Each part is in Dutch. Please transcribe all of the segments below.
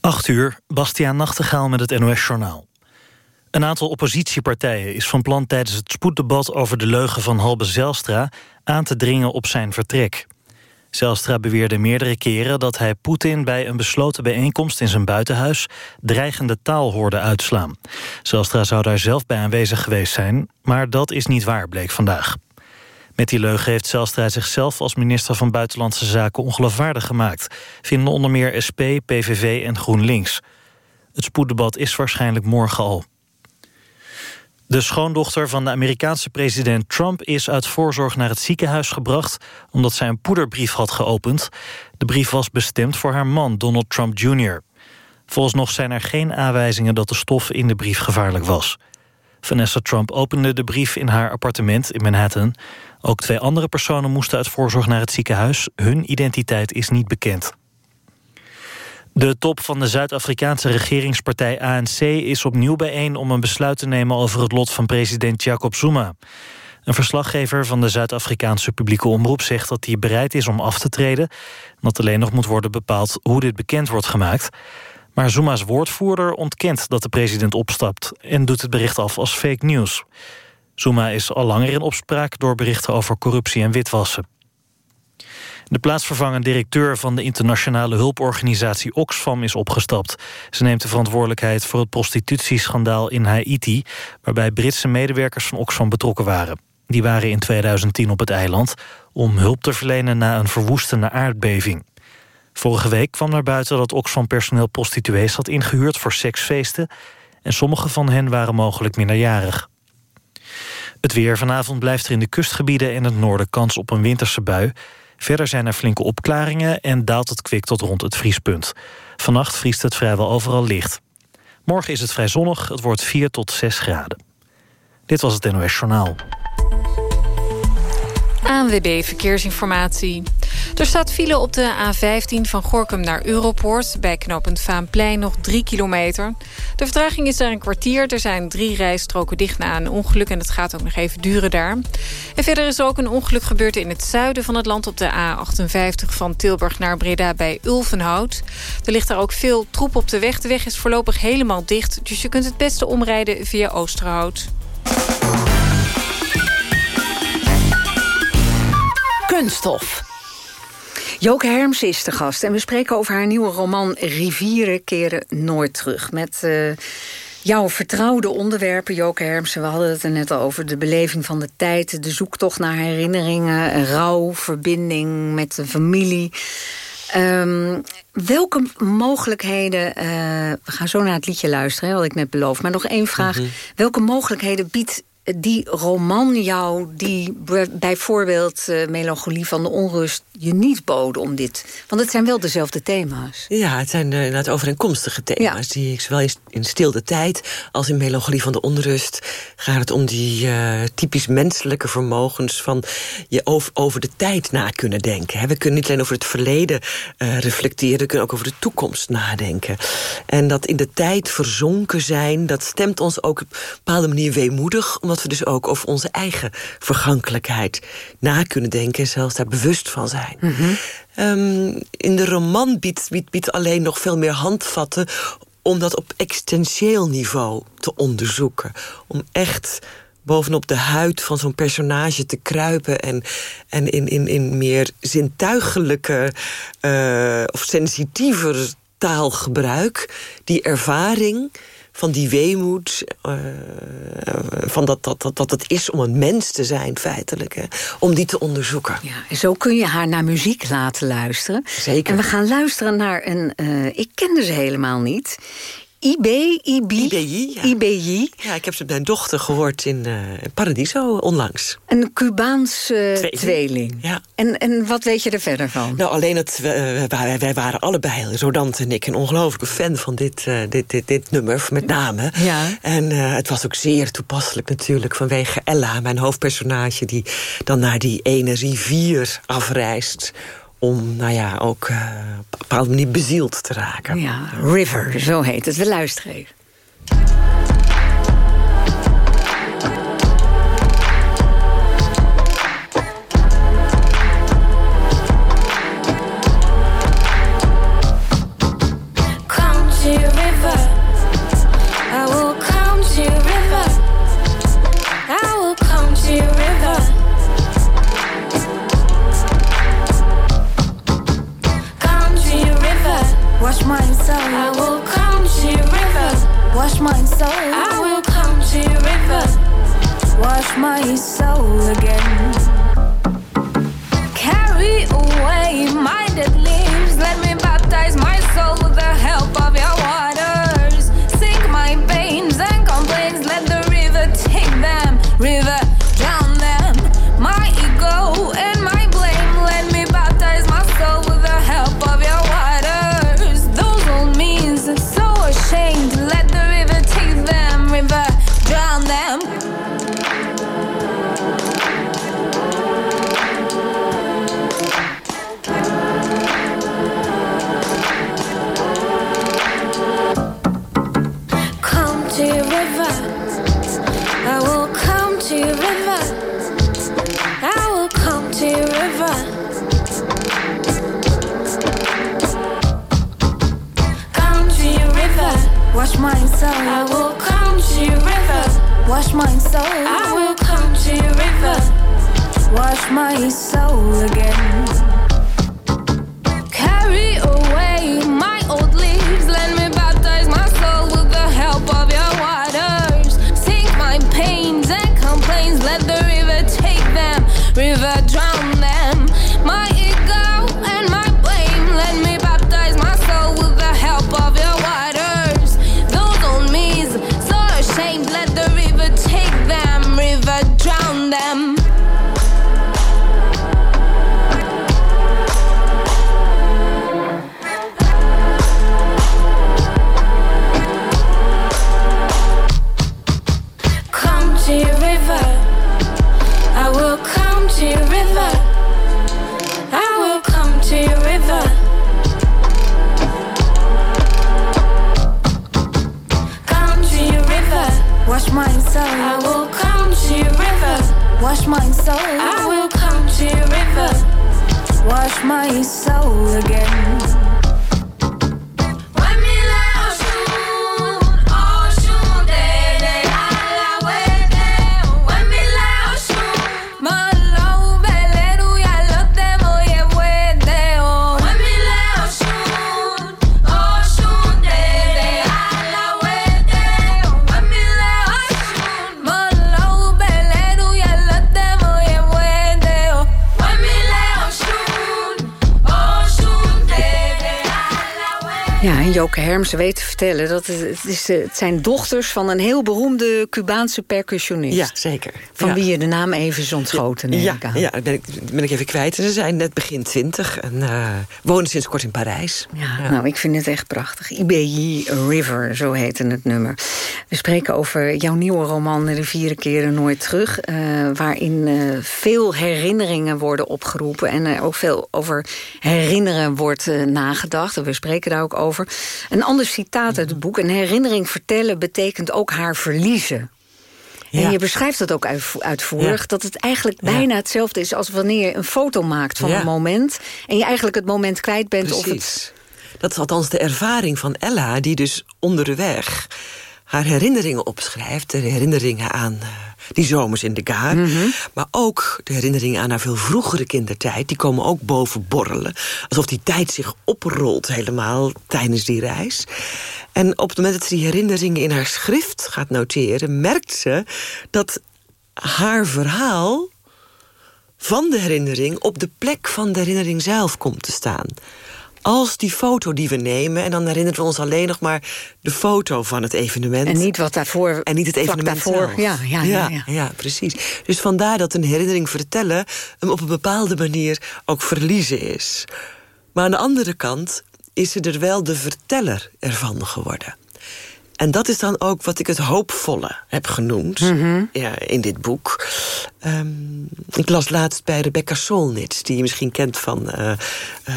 8 uur, Bastiaan Nachtegaal met het NOS-journaal. Een aantal oppositiepartijen is van plan tijdens het spoeddebat... over de leugen van Halbe Zelstra aan te dringen op zijn vertrek. Zelstra beweerde meerdere keren dat hij Poetin... bij een besloten bijeenkomst in zijn buitenhuis... dreigende taal hoorde uitslaan. Zelstra zou daar zelf bij aanwezig geweest zijn... maar dat is niet waar, bleek vandaag. Met die leugen heeft Zelstra zichzelf als minister van Buitenlandse Zaken ongeloofwaardig gemaakt, vinden onder meer SP, PVV en GroenLinks. Het spoeddebat is waarschijnlijk morgen al. De schoondochter van de Amerikaanse president Trump is uit voorzorg naar het ziekenhuis gebracht omdat zij een poederbrief had geopend. De brief was bestemd voor haar man Donald Trump Jr. Volgens nog zijn er geen aanwijzingen dat de stof in de brief gevaarlijk was. Vanessa Trump opende de brief in haar appartement in Manhattan. Ook twee andere personen moesten uit voorzorg naar het ziekenhuis. Hun identiteit is niet bekend. De top van de Zuid-Afrikaanse regeringspartij ANC is opnieuw bijeen om een besluit te nemen over het lot van president Jacob Zuma. Een verslaggever van de Zuid-Afrikaanse publieke omroep zegt dat hij bereid is om af te treden. Dat alleen nog moet worden bepaald hoe dit bekend wordt gemaakt. Maar Zuma's woordvoerder ontkent dat de president opstapt... en doet het bericht af als fake news. Zuma is al langer in opspraak door berichten over corruptie en witwassen. De plaatsvervangend directeur van de internationale hulporganisatie Oxfam is opgestapt. Ze neemt de verantwoordelijkheid voor het prostitutieschandaal in Haiti... waarbij Britse medewerkers van Oxfam betrokken waren. Die waren in 2010 op het eiland om hulp te verlenen na een verwoestende aardbeving. Vorige week kwam naar buiten dat Oxfam personeel prostituees had ingehuurd voor seksfeesten... en sommige van hen waren mogelijk minderjarig. Het weer vanavond blijft er in de kustgebieden en het noorden kans op een winterse bui. Verder zijn er flinke opklaringen en daalt het kwik tot rond het vriespunt. Vannacht vriest het vrijwel overal licht. Morgen is het vrij zonnig, het wordt 4 tot 6 graden. Dit was het NOS Journaal. ANWB Verkeersinformatie. Er staat file op de A15 van Gorkum naar Europoort. Bij knooppunt Vaanplein nog 3 kilometer. De vertraging is daar een kwartier. Er zijn drie rijstroken dicht na een ongeluk... en het gaat ook nog even duren daar. En verder is er ook een ongeluk gebeurd in het zuiden van het land... op de A58 van Tilburg naar Breda bij Ulvenhout. Er ligt daar ook veel troep op de weg. De weg is voorlopig helemaal dicht... dus je kunt het beste omrijden via Oosterhout. Kunststof. Joke Herms is de gast en we spreken over haar nieuwe roman... Rivieren keren nooit terug. Met uh, jouw vertrouwde onderwerpen, Joke Herms. We hadden het er net al over de beleving van de tijd... de zoektocht naar herinneringen, rouw, verbinding met de familie... Um, welke mogelijkheden... Uh, we gaan zo naar het liedje luisteren, wat ik net beloofd. Maar nog één vraag. Mhm. Welke mogelijkheden biedt die roman jou, die bijvoorbeeld uh, Melancholie van de Onrust... je niet boden om dit? Want het zijn wel dezelfde thema's. Ja, het zijn uh, inderdaad overeenkomstige thema's... die ik zowel in, in Stilde Tijd als in Melancholie van de Onrust... gaat het om die uh, typisch menselijke vermogens... van je over, over de tijd na kunnen denken. We kunnen niet alleen over het verleden reflecteren... we kunnen ook over de toekomst nadenken. En dat in de tijd verzonken zijn... dat stemt ons ook op een bepaalde manier weemoedig... omdat we dus ook over onze eigen vergankelijkheid na kunnen denken... en zelfs daar bewust van zijn. Mhm. Ehm, in de roman biedt, biedt, biedt alleen nog veel meer handvatten om dat op existentieel niveau te onderzoeken. Om echt bovenop de huid van zo'n personage te kruipen... en, en in, in, in meer zintuigelijke uh, of sensitiever taalgebruik... die ervaring van die weemoed, uh, van dat, dat, dat, dat het is om een mens te zijn feitelijk, hè, om die te onderzoeken. Ja, en zo kun je haar naar muziek laten luisteren. Zeker. En we gaan luisteren naar een, uh, ik kende ze helemaal niet, IB, IB, IBI. Ja. IBI. Ja, ik heb ze met mijn dochter gehoord in uh, Paradiso onlangs. Een Cubaanse tweeling. tweeling. Ja. En, en wat weet je er verder van? Nou, alleen dat wij, wij waren allebei, Rodant en ik, een ongelooflijke fan van dit, uh, dit, dit, dit nummer, met name. Ja. En het was ook zeer toepasselijk natuurlijk vanwege Ella, mijn hoofdpersonage, die dan naar die ene rivier afreist om nou ja, ook uh, op een bepaalde manier bezield te raken. Ja, River, zo heet het. We luisteren even. I will come to your river. Wash my soul again. Carry away my dead leaves. Let me baptize my soul with the help of your waters. Soul. I will come to your river. Wash my soul. I will come to your river. Wash my soul again. Oh. Hermsen weet te vertellen dat het, het, is, het zijn dochters van een heel beroemde Cubaanse percussionist. Ja, zeker. Van Ja. wie je de naam even is ontschoten, neem Ja, ik aan. ja dat ben ik, dat ben ik even kwijt. Ze zijn net begin twintig en eh, wonen sinds kort in Parijs. Ja, nou, ik vind het echt prachtig. IBI River, zo heette het nummer. We spreken over jouw nieuwe roman De Vieren Keren Nooit Terug... eh, waarin eh, veel herinneringen worden opgeroepen... en er ook veel over herinneren wordt nagedacht. We spreken daar ook over. Een ander citaat uit het boek. Een herinnering vertellen betekent ook haar verliezen. En je beschrijft het ook uitvo- uitvoerig... Ja. dat het eigenlijk bijna hetzelfde is... als wanneer je een foto maakt van een moment... en je eigenlijk het moment kwijt bent... of het Precies. Dat is althans de ervaring van Ella, die dus onderweg haar herinneringen opschrijft. De herinneringen aan eh, die zomers in de Gaar. Mhm. Maar ook de herinneringen aan haar veel vroegere kindertijd. Die komen ook boven borrelen. Alsof die tijd zich oprolt helemaal tijdens die reis. En op het moment dat ze die herinneringen in haar schrift gaat noteren... merkt ze dat haar verhaal van de herinnering op de plek van de herinnering zelf komt te staan. Als die foto die we nemen, en dan herinneren we ons alleen nog maar de foto van het evenement. En niet wat daarvoor. En niet het evenement daarvoor. zelf. Ja, ja, ja, ja. ja, precies. Dus vandaar dat een herinnering vertellen... hem op een bepaalde manier ook verliezen is. Maar aan de andere kant is ze er wel de verteller ervan geworden. En dat is dan ook wat ik het hoopvolle heb genoemd Mhm. ja, in dit boek. Ehm, ik las laatst bij Rebecca Solnit, die je misschien kent van eh, eh,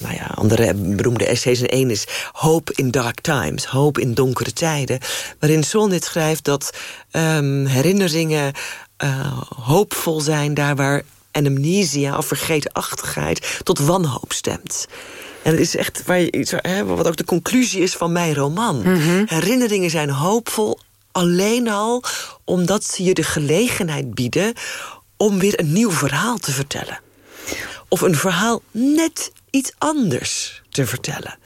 nou ja, andere beroemde essays. En één is Hope in Dark Times, Hoop in donkere tijden. Waarin Solnit schrijft dat ehm, herinneringen eh, hoopvol zijn daar waar amnesia of vergeetachtigheid tot wanhoop stemt. En het is echt waar je, wat ook de conclusie is van mijn roman. Herinneringen zijn hoopvol alleen al omdat ze je de gelegenheid bieden om weer een nieuw verhaal te vertellen. Of een verhaal net iets anders te vertellen.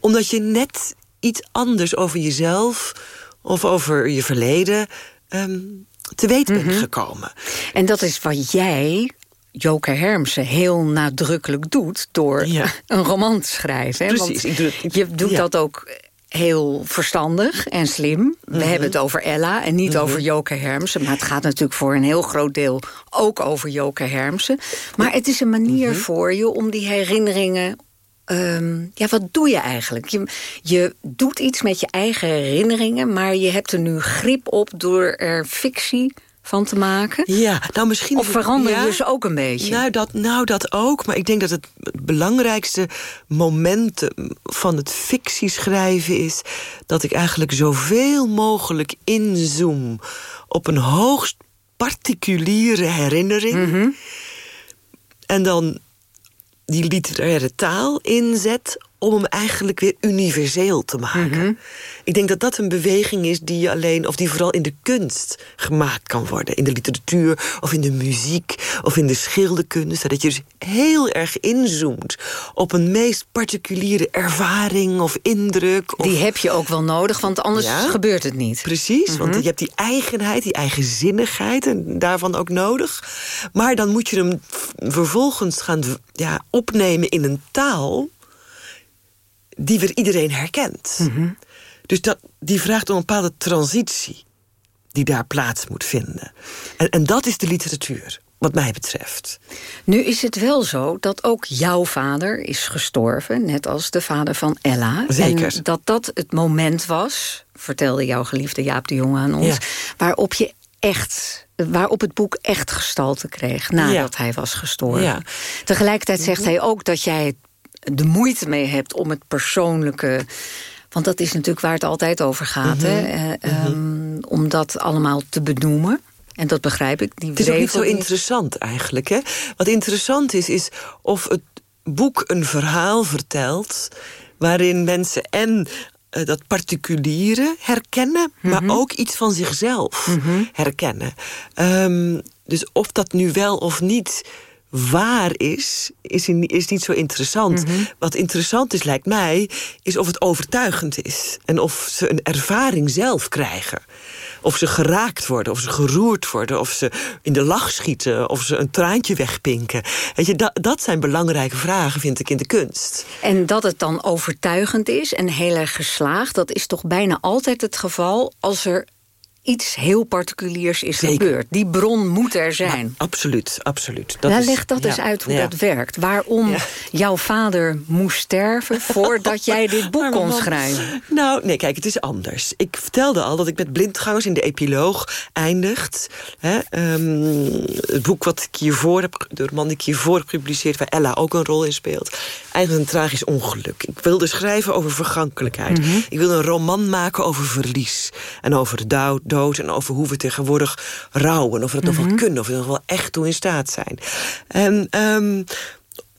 Omdat je net iets anders over jezelf of over je verleden ehm, te weten bent Mhm. gekomen. En dat is wat jij, Joke Hermsen, heel nadrukkelijk doet... door Ja. een roman te schrijven. Hè? Precies, Want doe ik- je doet ja. dat ook heel verstandig en slim. We Mhm. hebben het over Ella en niet over Joke Hermsen. Maar het gaat natuurlijk voor een heel groot deel ook over Joke Hermsen. Maar het is een manier Mhm. voor je om die herinneringen... ehm, ja, wat doe je eigenlijk? Je, je doet iets met je eigen herinneringen... maar je hebt er nu grip op door er fictie van te maken. Ja, nou misschien... Of veranderen ja? je ze ook een beetje? Nou dat, nou, dat ook. Maar ik denk dat het belangrijkste moment van het fictieschrijven is... dat ik eigenlijk zoveel mogelijk inzoom op een hoogst particuliere herinnering. En dan die literaire taal inzet om hem eigenlijk weer universeel te maken. Ik denk dat dat een beweging is die je alleen, of die vooral in de kunst gemaakt kan worden. In de literatuur, of in de muziek, of in de schilderkunst. Dat je dus heel erg inzoomt op een meest particuliere ervaring of indruk. Of Die heb je ook wel nodig, want anders Ja? gebeurt het niet. Precies, want je hebt die eigenheid, die eigenzinnigheid... en daarvan ook nodig. Maar dan moet je hem vervolgens gaan ja, opnemen in een taal... die weer iedereen herkent. Dus dat, die vraagt om een bepaalde transitie... die daar plaats moet vinden. En, en dat is de literatuur, wat mij betreft. Nu is het wel zo dat ook jouw vader is gestorven... net als de vader van Ella. Zeker. En dat dat het moment was, vertelde jouw geliefde Jaap de Jonge aan ons... Ja. waarop je echt... waarop het boek echt gestalte kreeg nadat hij was gestorven. Ja. Tegelijkertijd zegt hij ook dat jij de moeite mee hebt om het persoonlijke... want dat is natuurlijk waar het altijd over gaat, Mhm. hè? eh, ehm, om dat allemaal te benoemen. En dat begrijp ik. Die Het is ook niet zo interessant eigenlijk. Hè? Wat interessant is, is of het boek een verhaal vertelt... waarin mensen en eh, dat particuliere herkennen... maar ook iets van zichzelf herkennen. Ehm, dus of dat nu wel of niet waar is, is, in- is niet zo interessant. Wat interessant is, lijkt mij, is of het overtuigend is. En of ze een ervaring zelf krijgen. Of ze geraakt worden, of ze geroerd worden... of ze in de lach schieten, of ze een traantje wegpinken. Weet je, dat, dat zijn belangrijke vragen, vind ik, in de kunst. En dat het dan overtuigend is en heel erg geslaagd... dat is toch bijna altijd het geval als er iets heel particuliers is Zeker. gebeurd. Die bron moet er zijn. Absoluut, absoluut. Dat Nou, is- leg dat ja, eens uit hoe ja. dat werkt. Waarom Ja. jouw vader moest sterven voordat jij dit boek kon schrijven. Nou, nee, kijk, het is anders. Ik vertelde al dat ik met blindgangers in de epiloog eindigt. Hè, ehm, het boek wat ik hiervoor heb, de roman die ik hiervoor heb gepubliceerd... waar Ella ook een rol in speelt, eindigt een tragisch ongeluk. Ik wilde schrijven over vergankelijkheid. Ik wilde een roman maken over verlies. En over de dou- dood en over hoe we tegenwoordig rouwen. Of we het nog wel kunnen, of we er nog wel echt toe in staat zijn. En... ehm,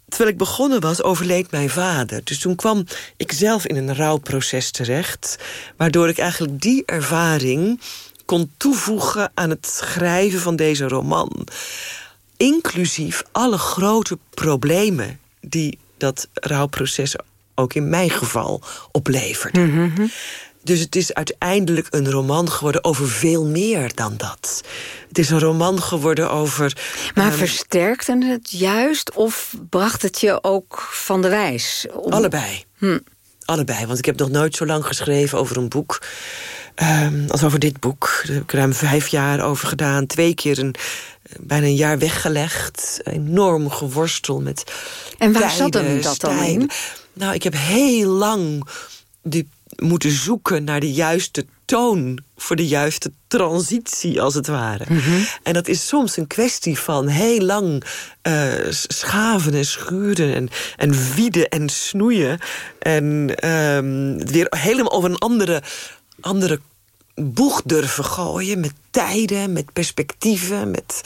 Terwijl ik begonnen was, overleed mijn vader. Dus toen kwam ik zelf in een rouwproces terecht... waardoor ik eigenlijk die ervaring kon toevoegen aan het schrijven van deze roman. Inclusief alle grote problemen die dat rouwproces ook in mijn geval opleverde. Dus het is uiteindelijk een roman geworden over veel meer dan dat. Het is een roman geworden over... Maar ehm, versterkte het juist of bracht het je ook van de wijs? Om- Allebei. Allebei, want ik heb nog nooit zo lang geschreven over een boek... ehm, als over dit boek. Daar heb ik ruim vijf jaar over gedaan. Twee keer een, bijna een jaar weggelegd. Enorm geworstel met En waar zat hem dat dan in? Nou, ik heb heel lang die, moeten zoeken naar de juiste toon... voor de juiste transitie, als het ware. Mhm. En dat is soms een kwestie van heel lang eh, schaven en schuren... en, en wieden en snoeien. En het weer helemaal over een andere, andere boeg durven gooien... met tijden, met perspectieven, met...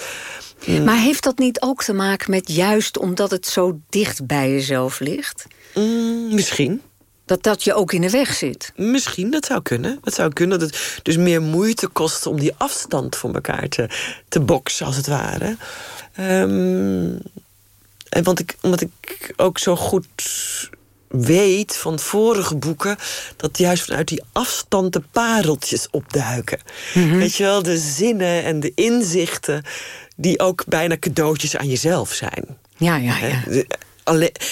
Maar heeft dat niet ook te maken met juist omdat het zo dicht bij jezelf ligt? Mm, misschien. Dat dat je ook in de weg zit? Misschien, dat zou kunnen. Dat zou kunnen dat het dus meer moeite kost om die afstand voor elkaar te, te boksen, als het ware. Ehm, en want ik, omdat ik ook zo goed weet van vorige boeken... dat juist vanuit die afstand de pareltjes opduiken. Mhm. Weet je wel, de zinnen en de inzichten... die ook bijna cadeautjes aan jezelf zijn. Ja, ja, ja.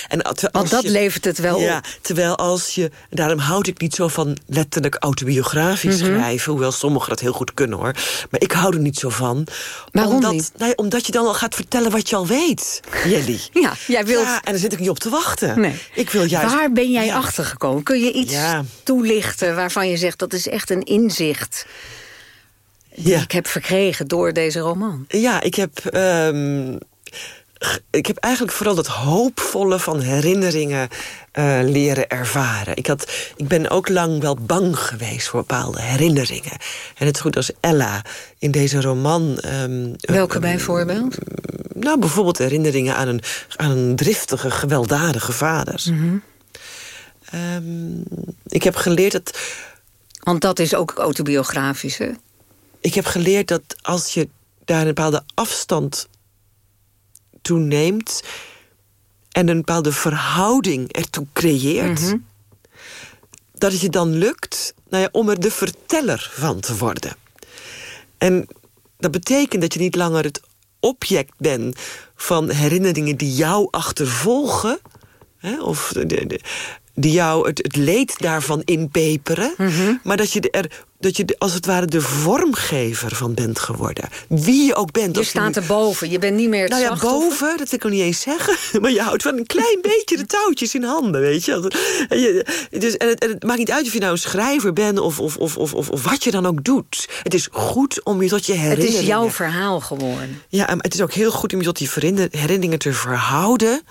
En Want dat je- levert het wel ja, op. Terwijl als je... Daarom houd ik niet zo van letterlijk autobiografisch Mhm. schrijven... hoewel sommigen dat heel goed kunnen, hoor. Maar ik hou er niet zo van. Waarom omdat, niet? Omdat je dan al gaat vertellen wat je al weet, Jelly. Ja, jij wilt... Ja, en daar zit ik niet op te wachten. Nee. Ik wil juist... Waar ben jij Ja. achtergekomen? Kun je iets Ja. toelichten waarvan je zegt... dat is echt een inzicht die Ja. ik heb verkregen door deze roman? Ja, ik heb... ehm, ik heb eigenlijk vooral het hoopvolle van herinneringen eh, leren ervaren. Ik, had, ik ben ook lang wel bang geweest voor bepaalde herinneringen. En het is goed als Ella in deze roman... ehm, Welke bijvoorbeeld? Nou, bijvoorbeeld herinneringen aan een, aan een driftige, gewelddadige vader. Mhm. Ehm, ik heb geleerd dat Want dat is ook autobiografisch, hè? ik heb geleerd dat als je daar een bepaalde afstand toeneemt en een bepaalde verhouding ertoe creëert, Mhm. dat het je dan lukt nou ja, om er de verteller van te worden. En dat betekent dat je niet langer het object bent van herinneringen die jou achtervolgen, hè, of de, de- die jou het, het leed daarvan inpeperen, Mhm. maar dat je er dat je als het ware de vormgever van bent geworden. Wie je ook bent. Je staat nu- erboven, je bent niet meer het nou ja, boven, dat wil ik nog niet eens zeggen. Maar je houdt wel een klein beetje de touwtjes in handen, weet je. En, je, dus, en, het, en het maakt niet uit of je nou een schrijver bent of, of, of, of, of, wat je dan ook doet. Het is goed om je tot je Het herinneringen... is jouw verhaal geworden. Ja, maar het is ook heel goed om je tot die herinner- herinneringen te verhouden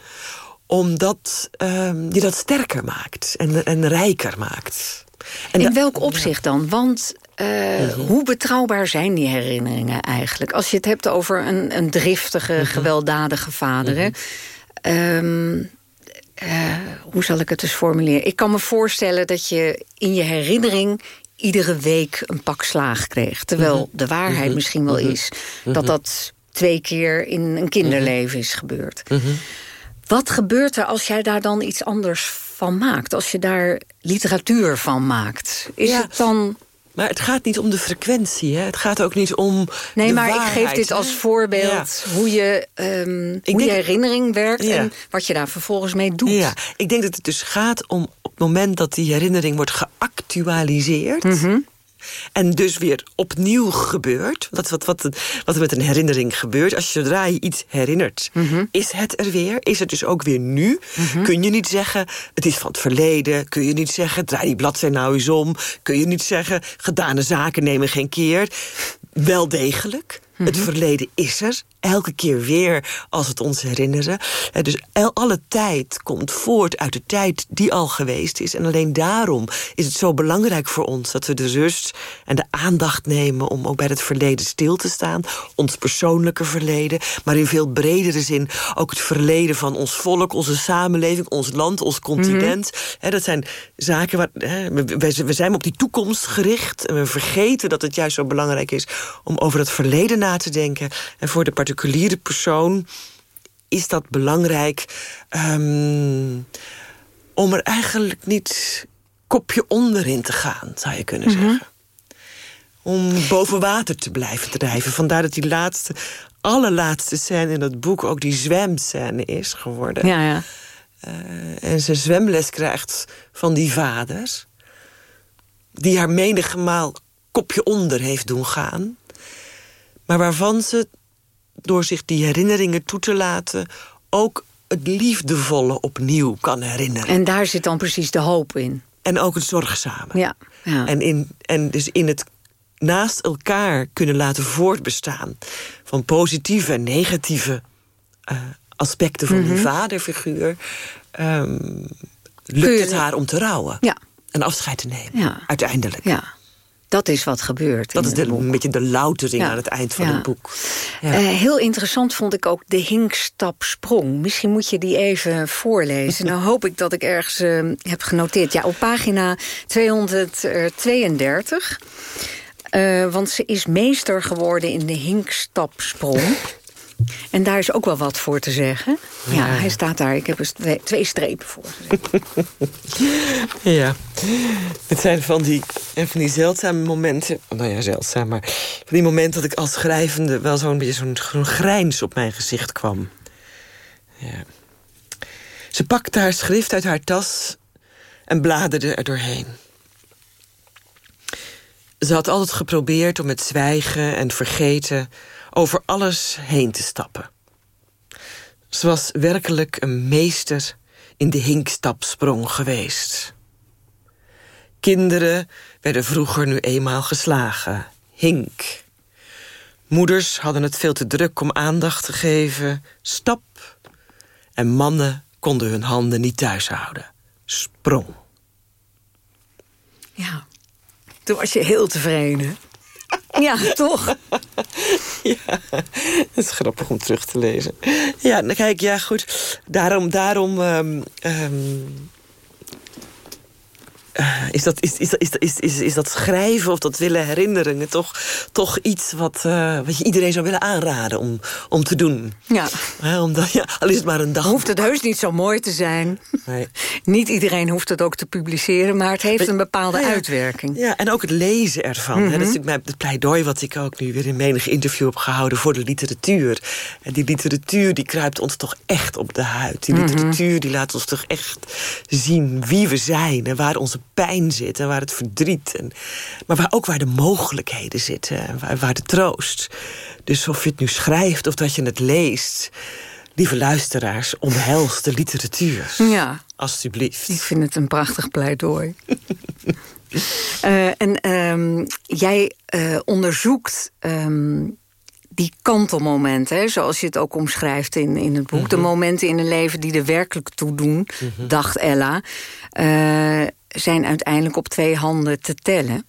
omdat ehm je dat sterker maakt en, en rijker maakt. En In welk opzicht dan? Want eh, Mhm. hoe betrouwbaar zijn die herinneringen eigenlijk? Als je het hebt over een, een driftige, Mhm. gewelddadige vader... hè? Ehm, eh, hoe zal ik het dus formuleren? Ik kan me voorstellen dat je in je herinnering... iedere week een pak slaag kreeg. Terwijl Mhm. de waarheid misschien wel is... dat dat twee keer in een kinderleven is gebeurd. Wat gebeurt er als jij daar dan iets anders van maakt? Als je daar literatuur van maakt? Is Ja. het dan... Maar het gaat niet om de frequentie, hè? Het gaat ook niet om Nee, maar ik geef dit hè? als voorbeeld Ja. hoe je, ehm, hoe denk- je herinnering werkt... Ja. en wat je daar vervolgens mee doet. Ja, ik denk dat het dus gaat om op het moment dat die herinnering wordt geactualiseerd. Mhm. En dus weer opnieuw gebeurt. Dat is wat, wat, wat er met een herinnering gebeurt. Als je zodra je iets herinnert, Mhm. is het er weer. Is het dus ook weer nu. Kun je niet zeggen, het is van het verleden. Kun je niet zeggen, draai die bladzij nou eens om. Kun je niet zeggen, gedane zaken nemen geen keer. Wel degelijk. Het Mhm. verleden is er. Elke keer weer als het ons herinneren. Eh, Dus alle tijd komt voort uit de tijd die al geweest is. En alleen daarom is het zo belangrijk voor ons... dat we de rust en de aandacht nemen om ook bij het verleden stil te staan. Ons persoonlijke verleden, maar in veel bredere zin... ook het verleden van ons volk, onze samenleving, ons land, ons continent. Hè, dat zijn zaken waar... we, zijn op die toekomst gericht. En we vergeten dat het juist zo belangrijk is... om over het verleden na te denken. En voor de particuliere persoon is dat belangrijk... ehm, om er eigenlijk niet kopje onderin te gaan, zou je kunnen zeggen. Om boven water te blijven drijven. Vandaar dat die laatste, allerlaatste scène in het boek... ook die zwemscène is geworden. Ja, ja. Eh, en ze zwemles krijgt van die vaders... die haar menige maal kopje onder heeft doen gaan... maar waarvan ze, door zich die herinneringen toe te laten... ook het liefdevolle opnieuw kan herinneren. En daar zit dan precies de hoop in. En ook het zorgzame. Ja, ja. En, in, en dus in het naast elkaar kunnen laten voortbestaan... van positieve en negatieve eh, aspecten van Mhm. die vaderfiguur... ehm, lukt het haar om te rouwen. Ja. En afscheid te nemen, Ja. uiteindelijk. ja, dat is wat gebeurt. Dat in is de, een beetje de loutering Ja. aan het eind van Ja. het boek. Ja. Eh, heel interessant vond ik ook de hinkstapsprong. Misschien moet je die even voorlezen. nou hoop ik dat ik ergens eh, heb genoteerd. Ja, op pagina 232. Eh, want ze is meester geworden in de hinkstapsprong. En daar is ook wel wat voor te zeggen. Ja, hij staat daar. Ik heb er twee, twee strepen voor. ja, het zijn van die, van die zeldzame momenten... Nou ja, zeldzaam, maar van die momenten dat ik als schrijvende... wel zo'n beetje zo'n zo'n grijns op mijn gezicht kwam. Ja. Ze pakte haar schrift uit haar tas en bladerde er doorheen. Ze had altijd geprobeerd om met zwijgen en vergeten over alles heen te stappen. Ze was werkelijk een meester in de hinkstapsprong geweest. Kinderen werden vroeger nu eenmaal geslagen. Hink. Moeders hadden het veel te druk om aandacht te geven. Stap. En mannen konden hun handen niet thuis houden. Sprong. Ja, toen was je heel tevreden. Ja, toch? ja, het is grappig om terug te lezen. Ja, kijk, ja, goed. Daarom, daarom um, uh, is, dat, is, is, is, is, is, is dat schrijven of dat willen herinneren toch, toch iets wat, uh, wat je iedereen zou willen aanraden om, om te doen. Ja. Omdat, ja. Al is het maar een dag. Hoeft het heus niet zo mooi te zijn. Nee. niet iedereen hoeft het ook te publiceren, maar het heeft een bepaalde ja, uitwerking. Ja, en ook het lezen ervan. Mhm. Dat is natuurlijk het pleidooi wat ik ook nu weer in menig interview heb gehouden voor de literatuur. En die literatuur die kruipt ons toch echt op de huid. Die Mhm. literatuur die laat ons toch echt zien wie we zijn en waar onze pijn zit en waar het verdriet. En, maar waar, ook waar de mogelijkheden zitten en waar, waar de troost. Dus of je het nu schrijft of dat je het leest... lieve luisteraars, omhelst de literatuur. Ja. Alsjeblieft. Ik vind het een prachtig pleidooi. uh, en um, jij uh, onderzoekt um, die kantelmomenten, hè, zoals je het ook omschrijft in, in het boek. Mm -hmm. De momenten in een leven die er werkelijk toe doen, mm -hmm. dacht Ella... Uh, zijn uiteindelijk op twee handen te tellen.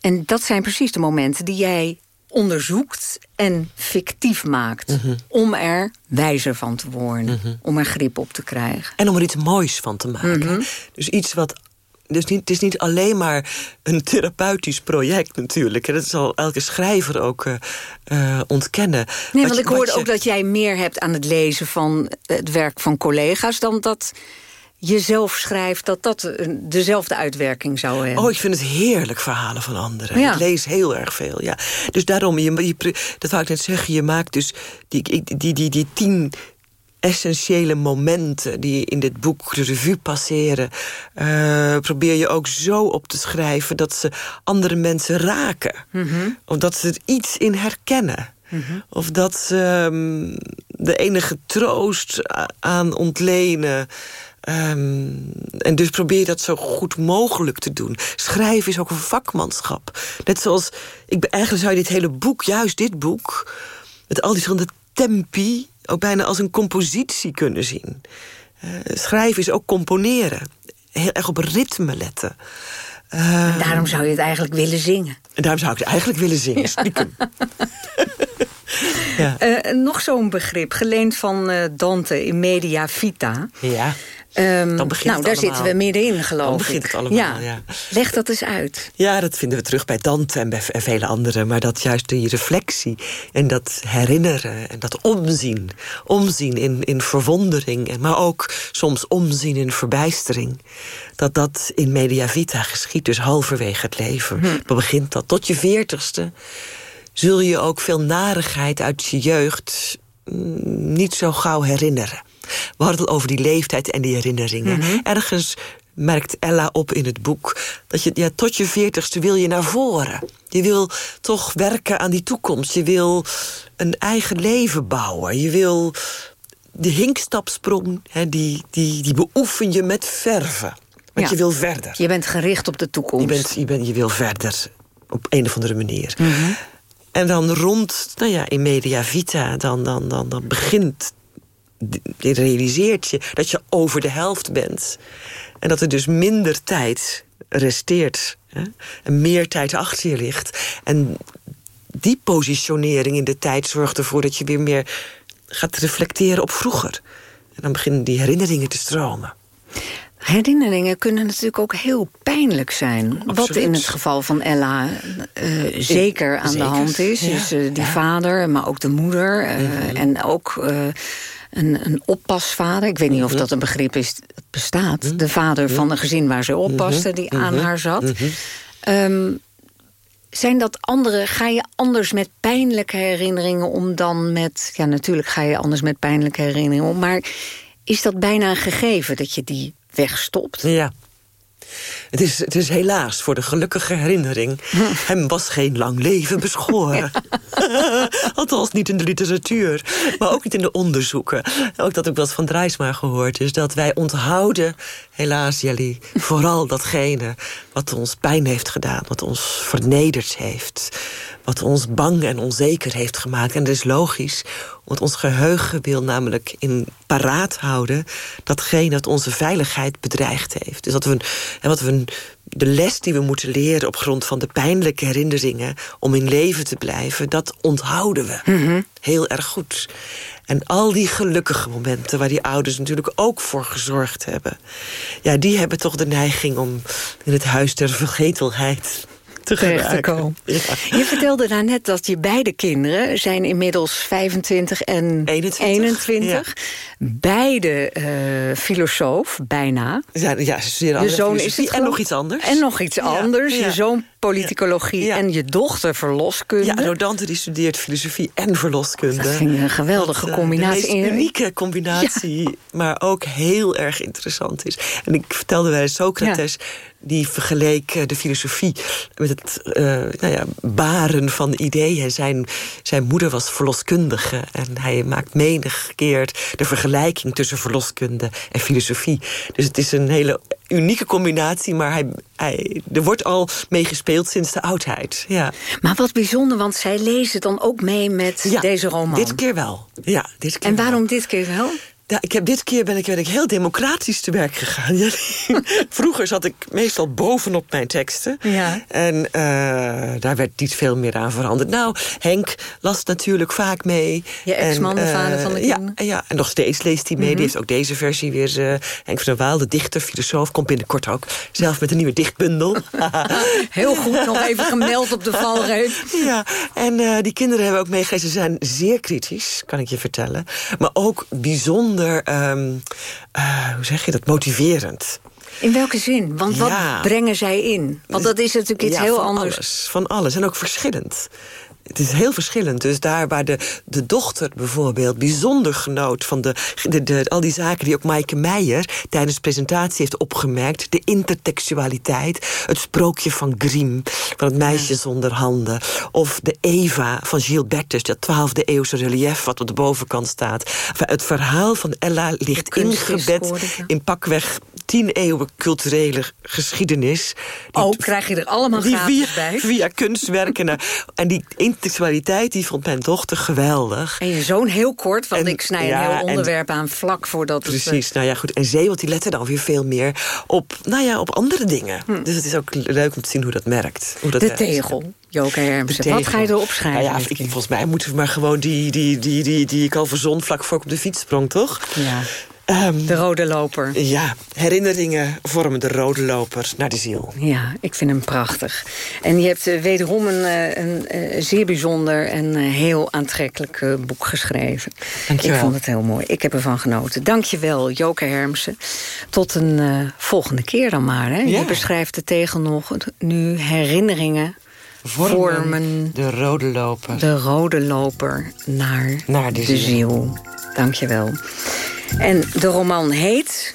En dat zijn precies de momenten die jij onderzoekt en fictief maakt. Mm -hmm. Om er wijzer van te worden. Mm -hmm. Om er grip op te krijgen. En om er iets moois van te maken. Mm -hmm. Dus iets wat... Dus niet, het is niet alleen maar een therapeutisch project natuurlijk. Dat zal elke schrijver ook uh, uh, ontkennen. Nee, want je, ik hoorde je... ook dat jij meer hebt aan het lezen van het werk van collega's... dan dat jezelf schrijft, dat dat dezelfde uitwerking zou hebben. Oh, ik vind het heerlijk, verhalen van anderen. Ja. Ik lees heel erg veel, ja. Dus daarom, je, je, dat wou ik net zeggen, je maakt dus die, die, die, die, die tien essentiële momenten die in dit boek de revue passeren... Uh, probeer je ook zo op te schrijven dat ze andere mensen raken. Mm -hmm. Of dat ze er iets in herkennen. Mm -hmm. Of dat ze um, de enige troost aan ontlenen... Um, en dus probeer je dat zo goed mogelijk te doen. Schrijven is ook een vakmanschap. Net zoals, ik, eigenlijk zou je dit hele boek, juist dit boek... met al die verschillende tempi, ook bijna als een compositie kunnen zien. Uh, schrijven is ook componeren. Heel erg op ritme letten. Uh, daarom zou je het eigenlijk willen zingen. En daarom zou ik het eigenlijk willen zingen. Ja. ja. Uh, nog zo'n begrip, geleend van uh, Dante in Media Vita. Ja. Um, nou, daar allemaal. zitten we middenin, geloof Dan begint ik. het allemaal, ja. ja. Leg dat eens uit. Ja, dat vinden we terug bij Dante en bij vele anderen. Maar dat juist die reflectie en dat herinneren en dat omzien. Omzien in, in verwondering, maar ook soms omzien in verbijstering. Dat dat in media vita geschiet, dus halverwege het leven. Hm. Dan begint dat tot je veertigste. Zul je ook veel narigheid uit je jeugd niet zo gauw herinneren. We hadden het over die leeftijd en die herinneringen. Mm -hmm. Ergens merkt Ella op in het boek... dat je ja, tot je veertigste wil je naar voren. Je wil toch werken aan die toekomst. Je wil een eigen leven bouwen. Je wil de hinkstapsprong, hè, die, die, die beoefen je met verven. Want ja. je wil verder. Je bent gericht op de toekomst. Je, bent, je, bent, je wil verder, op een of andere manier. Mm -hmm. En dan rond, nou ja, in media vita... dan, dan, dan, dan begint je realiseert je dat je over de helft bent. En dat er dus minder tijd resteert. Hè? En meer tijd achter je ligt. En die positionering in de tijd zorgt ervoor dat je weer meer gaat reflecteren op vroeger. En dan beginnen die herinneringen te stromen. Herinneringen kunnen natuurlijk ook heel pijnlijk zijn. Wat in het geval van Ella uh, zeker aan de hand is. Ja. Dus uh, die ja. vader, maar ook de moeder. Uh, mm -hmm. En ook een, een oppasvader. Ik weet niet of Mhm. dat een begrip is dat bestaat. De vader van een gezin waar ze oppaste, die aan Mhm. haar zat. Um, zijn dat andere, ga je anders met pijnlijke herinneringen om dan met... Ja, natuurlijk ga je anders met pijnlijke herinneringen om. Maar is dat bijna een gegeven dat je die wegstopt? Ja. Het is, het is helaas voor de gelukkige herinnering. Hem was geen lang leven beschoren. Althans niet in de literatuur. Maar ook niet in de onderzoeken. Ook dat ik dat van Drijsma gehoord is. Dat wij onthouden, helaas Jelly... vooral datgene wat ons pijn heeft gedaan. Wat ons vernederd heeft. Wat ons bang en onzeker heeft gemaakt. En dat is logisch. Want ons geheugen wil namelijk in paraat houden... datgene dat onze veiligheid bedreigd heeft. Dus dat we, en wat we, de les die we moeten leren op grond van de pijnlijke herinneringen... om in leven te blijven, dat onthouden we. Mm -hmm. Heel erg goed. En al die gelukkige momenten waar die ouders natuurlijk ook voor gezorgd hebben... ja, die hebben toch de neiging om in het huis der vergetelheid te terecht te komen. Ja. Je vertelde daarnet dat je beide kinderen zijn inmiddels 25 en 21. 21. Ja. Beide uh, filosoof, bijna. Ja, ja je zoon is het en nog iets anders. En nog iets anders. Je zoon politicologie en je dochter verloskunde. Ja, Rodante die studeert filosofie en verloskunde. Dat vind ik een geweldige Wat, combinatie. Een unieke combinatie, maar ook heel erg interessant is. En ik vertelde bij Socrates die vergeleek de filosofie met het uh, nou ja, baren van ideeën. Zijn, zijn moeder was verloskundige en hij maakt menig keer de vergelijking tussen verloskunde en filosofie. Dus het is een hele unieke combinatie, maar hij, hij, er wordt al meegespeeld sinds de oudheid. Ja. Maar wat bijzonder, want zij lezen dan ook mee met ja, deze roman. dit keer wel. Ja, dit keer en waarom wel. dit keer wel? Ja, ik heb dit keer ben ik, ben ik heel democratisch te werk gegaan. Ja, vroeger zat ik meestal bovenop mijn teksten. Ja. En uh, daar werd niet veel meer aan veranderd. Nou, Henk las natuurlijk vaak mee. Je ex-man, de uh, vader van de kinderen. Ja, ja, en nog steeds leest hij mee. Mm -hmm. Die heeft ook deze versie weer. Uh, Henk van der Waal, de dichter, filosoof, komt binnenkort ook zelf met een nieuwe dichtbundel. heel goed, nog even gemeld op de valreep. Ja, en die kinderen hebben ook meegelezen. Ze zijn zeer kritisch, kan ik je vertellen. Maar ook bijzonder, um, uh, hoe zeg je dat, motiverend. In welke zin? Want wat ja. brengen zij in? Want dat is natuurlijk iets ja, heel van anders. Alles, van alles. En ook verschillend. Het is heel verschillend. Dus daar waar de, de dochter bijvoorbeeld bijzonder genoot... van de, de, de, al die zaken die ook Maaike Meijer tijdens de presentatie heeft opgemerkt... de intertextualiteit, het sprookje van Grimm... van het meisje ja. zonder handen. Of de Eva van Gilbertus, dat 12e eeuwse relief... wat op de bovenkant staat. Het verhaal van Ella ligt ingebed in pakweg tien eeuwen culturele geschiedenis. Die, oh, krijg je er allemaal die via, bij? Via kunstwerken. en die intellectualiteit die vond mijn dochter geweldig. En je zoon heel kort, want en, ik snij ja, een heel onderwerp aan vlak voordat precies, het... Precies, nou ja, goed. En Zeewald die lette dan weer veel meer op, nou ja, op andere dingen. Hm. Dus het is ook leuk om te zien hoe dat merkt. Hoe dat de tegel. Joke Hermsen. Wat ga je erop schrijven? Nou ja, ik, volgens mij moeten we maar gewoon die, die, die, die, die ik al verzon vlak voor ik op de fiets sprong, toch? Ja. Um, de rode loper. Ja, herinneringen vormen de rode loper naar de ziel. Ja, ik vind hem prachtig. En je hebt uh, wederom een, uh, een uh, zeer bijzonder en heel aantrekkelijk boek geschreven. Dankjewel. Ik vond het heel mooi. Ik heb ervan genoten. Dankjewel, Joke Hermsen. Tot een volgende keer dan maar. Hè? Ja. Je beschrijft de tegel nog. Nu herinneringen vormen, vormen de rode loper. De rode loper naar, naar de, de ziel. ziel. Dankjewel. En de roman heet...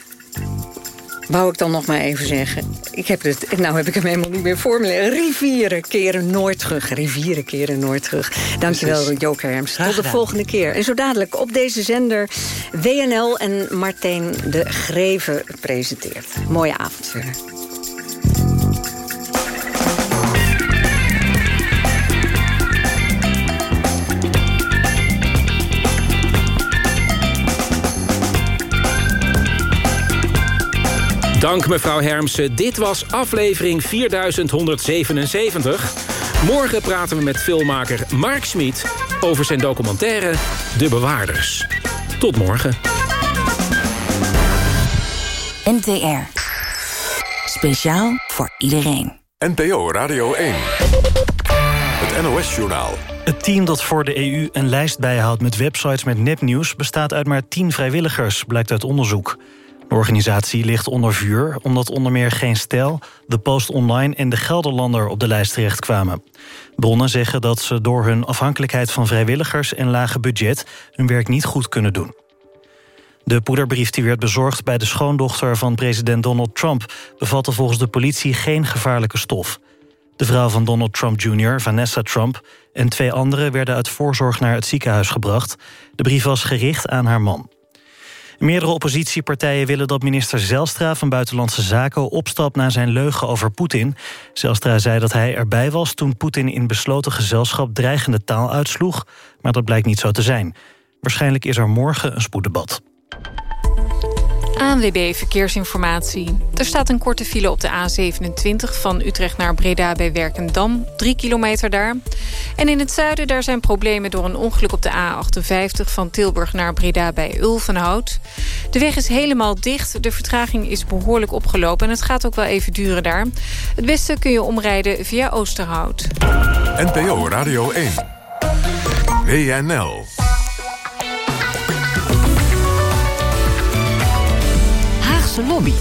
Wou ik dan nog maar even zeggen. Ik heb het, nou heb ik hem helemaal niet meer voor me. Rivieren keren nooit terug. Rivieren keren nooit terug. Dankjewel, Joker Herms. Tot de volgende keer. En zo dadelijk op deze zender WNL en Martijn de Greven presenteert. Mooie avond verder. Dank mevrouw Hermsen. Dit was aflevering 4177. Morgen praten we met filmmaker Mark Smit over zijn documentaire De Bewaarders. Tot morgen. NTR Speciaal voor iedereen. NPO Radio 1. Het NOS-journaal. Het team dat voor de EU een lijst bijhoudt met websites met nepnieuws... bestaat uit maar tien vrijwilligers, blijkt uit onderzoek. De organisatie ligt onder vuur omdat onder meer Geen Stijl... de Post Online en de Gelderlander op de lijst terechtkwamen. Bronnen zeggen dat ze door hun afhankelijkheid van vrijwilligers... en lage budget hun werk niet goed kunnen doen. De poederbrief die werd bezorgd bij de schoondochter van president Donald Trump... bevatte volgens de politie geen gevaarlijke stof. De vrouw van Donald Trump Jr., Vanessa Trump... en twee anderen werden uit voorzorg naar het ziekenhuis gebracht. De brief was gericht aan haar man. Meerdere oppositiepartijen willen dat minister Zelstra van Buitenlandse Zaken opstapt na zijn leugen over Poetin. Zelstra zei dat hij erbij was toen Poetin in besloten gezelschap dreigende taal uitsloeg, maar dat blijkt niet zo te zijn. Waarschijnlijk is er morgen een spoeddebat. ANWB Verkeersinformatie. Er staat een korte file op de A27 van Utrecht naar Breda bij Werkendam. Drie kilometer daar. En in het zuiden daar zijn problemen door een ongeluk op de A58... van Tilburg naar Breda bij Ulvenhout. De weg is helemaal dicht. De vertraging is behoorlijk opgelopen. En het gaat ook wel even duren daar. Het beste kun je omrijden via Oosterhout. NPO Radio 1. WNL. Lobby.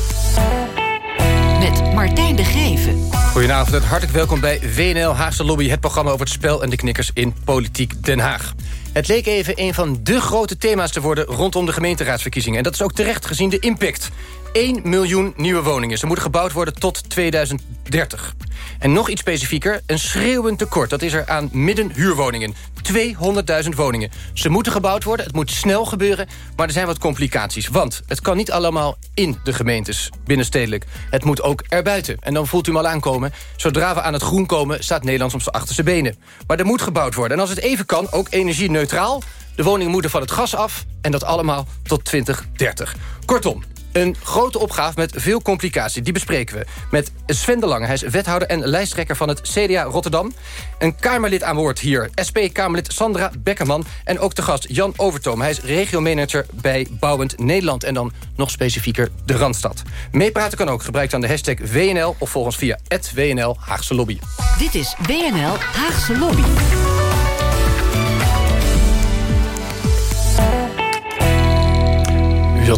Met Martijn de Geven. Goedenavond en hartelijk welkom bij WNL Haagse Lobby... het programma over het spel en de knikkers in Politiek Den Haag. Het leek even een van de grote thema's te worden... rondom de gemeenteraadsverkiezingen. En dat is ook terecht gezien de impact. 1 miljoen nieuwe woningen. Ze moeten gebouwd worden tot 2030. En nog iets specifieker, een schreeuwend tekort. Dat is er aan middenhuurwoningen. 200.000 woningen. Ze moeten gebouwd worden, het moet snel gebeuren... maar er zijn wat complicaties. Want het kan niet allemaal in de gemeentes, binnenstedelijk. Het moet ook erbuiten. En dan voelt u hem al aankomen. Zodra we aan het groen komen, staat Nederland op zijn achterste benen. Maar er moet gebouwd worden. En als het even kan, ook energie-neutraal... De woningen moeten van het gas af en dat allemaal tot 2030. Kortom, een grote opgave met veel complicaties. Die bespreken we met Sven de Lange. Hij is wethouder en lijsttrekker van het CDA Rotterdam. Een Kamerlid aan woord hier. SP-Kamerlid Sandra Bekkerman. En ook de gast Jan Overtoom. Hij is regiomanager bij Bouwend Nederland. En dan nog specifieker de Randstad. Meepraten kan ook. Gebruik dan de hashtag WNL of volgens via WNL Haagse Lobby. Dit is WNL Haagse Lobby.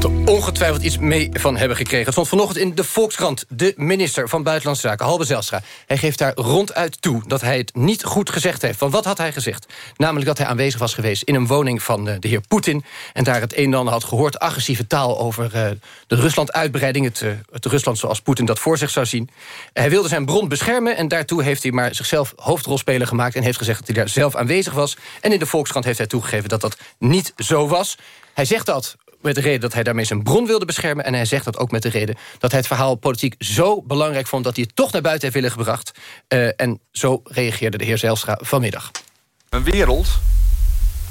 Zult er ongetwijfeld iets mee van hebben gekregen. Het stond vanochtend in de Volkskrant. De minister van Buitenlandse Zaken, Halbe Zelstra. Hij geeft daar ronduit toe dat hij het niet goed gezegd heeft. Van wat had hij gezegd? Namelijk dat hij aanwezig was geweest in een woning van eh, de heer Poetin... en daar het een en ander had gehoord. Agressieve taal over uh, de Rusland-uitbreiding. Het, uh, het Rusland zoals Poetin dat voor zich zou zien. Hij wilde zijn bron beschermen en daartoe heeft hij maar zichzelf hoofdrolspeler gemaakt... en heeft gezegd dat hij daar zelf aanwezig was. En in de Volkskrant heeft hij toegegeven dat dat niet zo was. Hij zegt dat met de reden dat hij daarmee zijn bron wilde beschermen... en hij zegt dat ook met de reden dat hij het verhaal politiek zo belangrijk vond... dat hij het toch naar buiten heeft willen gebracht. Uh, en zo reageerde de heer Zijlstra vanmiddag. Een wereld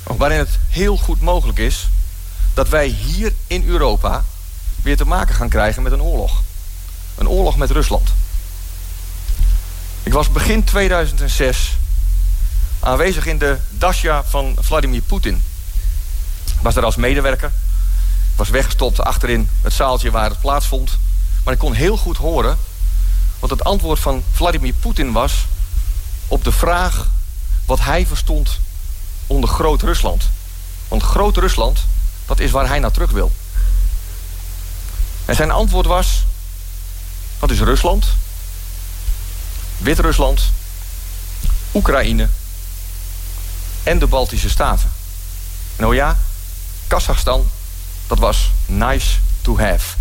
waarin het heel goed mogelijk is... dat wij hier in Europa weer te maken gaan krijgen met een oorlog. Een oorlog met Rusland. Ik was begin 2006 aanwezig in de Dasha van Vladimir Poetin. Ik was daar als medewerker was weggestopt achterin het zaaltje waar het plaatsvond. Maar ik kon heel goed horen wat het antwoord van Vladimir Poetin was... op de vraag wat hij verstond onder Groot-Rusland. Want Groot-Rusland, dat is waar hij naar terug wil. En zijn antwoord was... wat is Rusland? Wit-Rusland, Oekraïne en de Baltische Staten. Nou ja, Kazachstan dat was nice to have.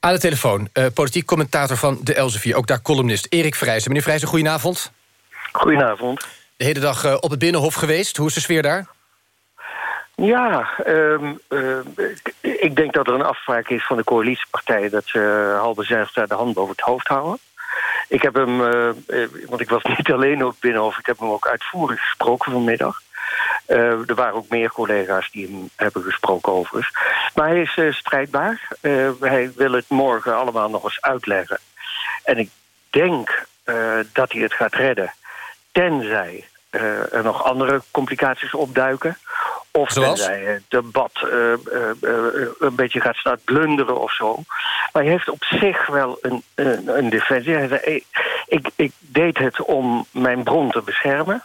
Aan de telefoon, uh, politiek commentator van de Elsevier. Ook daar columnist Erik Vrijzen. Meneer Vrijzen, goedenavond. Goedenavond. De hele dag uh, op het Binnenhof geweest. Hoe is de sfeer daar? Ja, um, uh, ik denk dat er een afspraak is van de coalitiepartijen... dat ze halve Zijlstra de hand boven het hoofd houden. Ik heb hem, want ik was niet alleen op het Binnenhof... ik heb hem ook uitvoerig gesproken vanmiddag. Uh, er waren ook meer collega's die hem hebben gesproken overigens. Maar hij is uh, strijdbaar. Uh, hij wil het morgen allemaal nog eens uitleggen. En ik denk dat hij het gaat redden. Tenzij er nog andere complicaties opduiken. Of Zoals? tenzij het debat eh, eh, eh, een beetje gaat staan blunderen of zo. Maar hij heeft op zich wel een, een, een defensie. Hij zei, ik, ik, ik deed het om mijn bron te beschermen.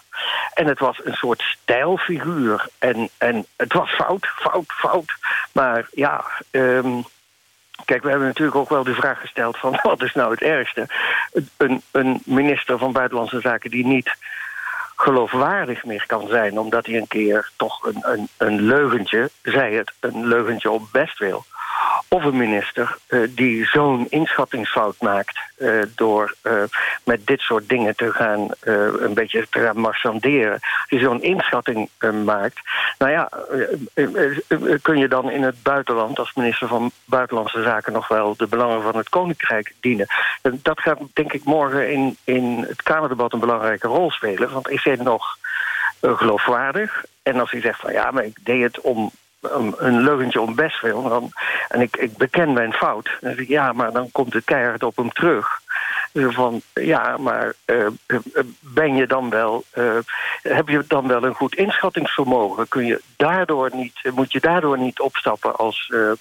En het was een soort stijlfiguur. En, en het was fout, fout, fout. Maar ja... ehm, Kijk, we hebben natuurlijk ook wel de vraag gesteld van wat is nou het ergste? Een, een minister van Buitenlandse Zaken die niet geloofwaardig meer kan zijn... omdat hij een keer toch een, een, een leugentje, zei het, een leugentje op best wil. Of een minister eh, die zo'n inschattingsfout maakt... eh, door eh, met dit soort dingen te gaan, een beetje te marchanderen... die zo'n inschatting maakt. Nou ja, kun je dan in het buitenland... als minister van Buitenlandse Zaken nog wel de belangen van het Koninkrijk dienen? Dat gaat denk ik morgen in, in het Kamerdebat een belangrijke rol spelen. Want is hij nog geloofwaardig? En als hij zegt van ja, maar ik deed het om een, leugentje om best en ik, ik beken mijn fout, zeg ja, maar dan komt het keihard op hem terug... Zo Van, ja, maar eh, eh, ben je dan wel, eh, heb je dan wel een goed inschattingsvermogen? Kun je daardoor niet, moet je daardoor niet opstappen als eh, eh,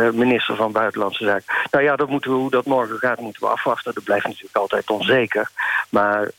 minister van Buitenlandse Zaken? Nou ja, dat moeten we, hoe dat morgen gaat, moeten we afwachten. Dat blijft natuurlijk altijd onzeker. Maar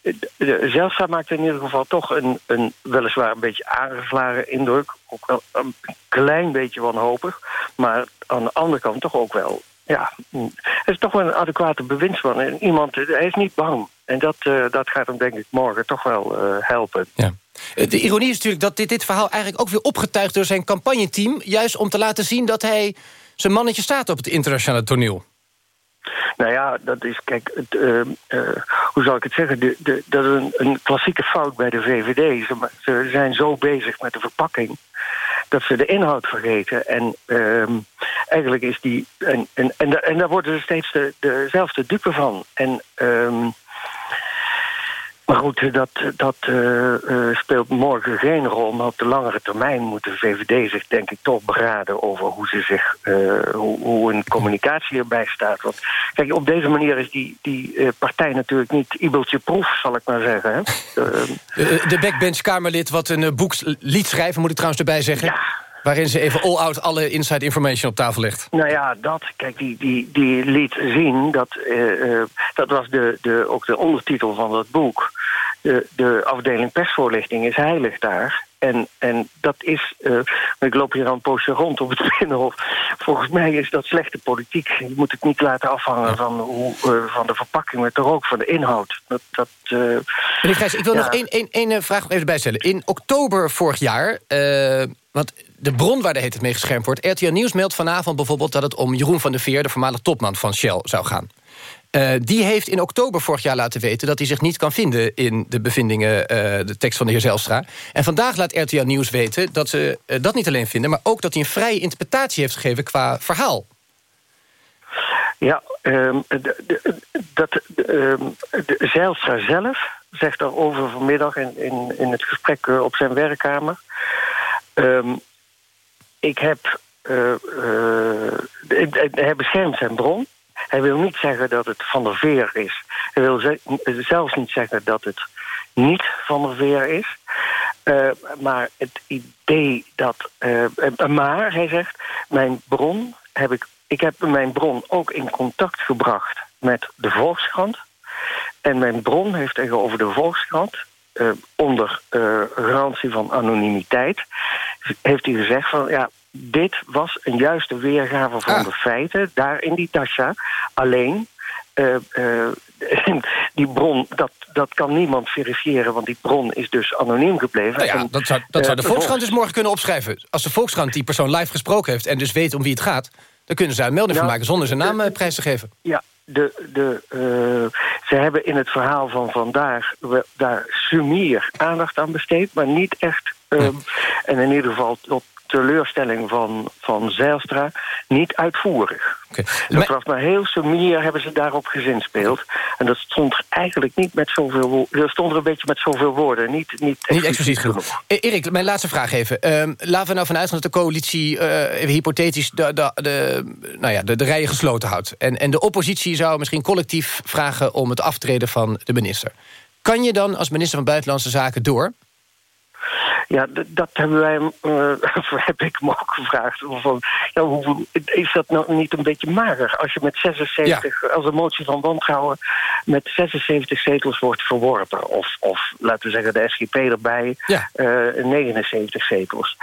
de- Zijlstra maakt in ieder geval toch een, een weliswaar een beetje aangeslagen indruk. Ook wel een klein beetje wanhopig. Maar aan de andere kant toch ook wel ja, mm, het is toch wel een adequate bewindsman. En iemand, hij is niet bang. En dat, eh, dat gaat hem denk ik morgen toch wel eh, helpen. Ja. Eh, De ironie is natuurlijk dat dit, dit verhaal eigenlijk ook weer opgetuigd door zijn campagneteam... juist om te laten zien dat hij zijn mannetje staat op het internationale toneel. Nou ja, dat is, kijk, het, eh, eh, hoe zal ik het zeggen? De, de, dat is een, een klassieke fout bij de VVD. Ze, zijn zo bezig met de verpakking dat ze de inhoud vergeten. En ehm, eigenlijk is die. En, en, en, da- en daar worden ze steeds de, dezelfde dupe van. En. Maar goed, dat, dat eh, eh, speelt morgen geen rol. Maar op de langere termijn moet de VVD zich denk ik toch beraden... over hoe, ze zich, eh, hoe, hoe een communicatie erbij staat. Want kijk, op deze manier is die, die partij natuurlijk niet ibeltje proef, zal ik maar zeggen. Hè? De backbench-Kamerlid wat een boek liet schrijven, moet ik trouwens erbij zeggen... waarin ze even all-out alle inside information op tafel legt. Nou ja, dat, kijk, die, die, die liet zien, dat, eh, eh, dat was de, de, ook de ondertitel van dat boek. De, de afdeling persvoorlichting is heilig daar. En, en dat is, eh, ik loop hier al een poosje rond op het Binnenhof. Volgens mij is dat slechte politiek. Je moet het niet laten afhangen van, hoe, van de verpakking, maar toch ook van de inhoud. Dat, dat, Meneer Grijs, ik wil ja. nog één, één, één vraag even bijstellen. In oktober vorig jaar, want de bron waar de heet het mee geschermd wordt... RTL Nieuws meldt vanavond bijvoorbeeld dat het om Jeroen van der Veer... de voormalig topman van Shell zou gaan. Eh, die heeft in oktober vorig jaar laten weten... dat hij zich niet kan vinden in de bevindingen, eh, de tekst van de heer Zelstra. En vandaag laat RTL Nieuws weten dat ze eh, dat niet alleen vinden... maar ook dat hij een vrije interpretatie heeft gegeven qua verhaal. Ja, de- dat, de, ehm, Zijlstra zelf zegt daarover vanmiddag in, in, het gesprek op zijn werkkamer. Ehm, ik heb. eh, eh, de- hij beschermt zijn bron. Hij wil niet zeggen dat het van der Veer is. Hij wil ze- zelfs niet zeggen dat het niet van der Veer is. Eh, maar het idee dat. maar hij zegt: Mijn bron heb ik. Ik heb mijn bron ook in contact gebracht met de Volkskrant. En mijn bron heeft tegenover de Volkskrant. Eh, onder eh, garantie van anonimiteit. heeft hij gezegd: van ja. Dit was een juiste weergave van de feiten, daar in die tasja. Alleen, eh, die bron, dat, dat kan niemand verifiëren... want die bron is dus anoniem gebleven. Nou ja, En, dat zou, dat zou de Volkskrant dus morgen kunnen opschrijven. Als de Volkskrant die persoon live gesproken heeft... en dus weet om wie het gaat... dan kunnen ze daar een melding van Nou, maken... zonder zijn naam prijs te geven. Ja, de, de, eh, ze hebben in het verhaal van vandaag we- daar sumier aandacht aan besteed, maar niet echt, eh, en in ieder geval tot teleurstelling van, van Zijlstra, niet uitvoerig. Dat was maar heel sumier hebben ze daarop gezinspeeld. En dat stond er eigenlijk niet met zoveel woorden. Dat stond er een beetje met zoveel woorden. Niet, niet, Niet expliciet genoeg. Eh, Erik, mijn laatste vraag even. Ehm, laten we nou vanuit gaan dat de coalitie, even hypothetisch... De, de, de, nou ja, de, de rijen gesloten houdt. En, en de oppositie zou misschien collectief vragen... om het aftreden van de minister. Kan je dan als minister van Buitenlandse Zaken door? Ja, dat hebben wij, uh, heb ik hem ook gevraagd. Van, ja, hoe, is dat nou niet een beetje mager? Als je met 76, als een motie van wantrouwen... met 76 zetels wordt verworpen. Of, of laten we zeggen de SGP erbij, ja. 79 zetels.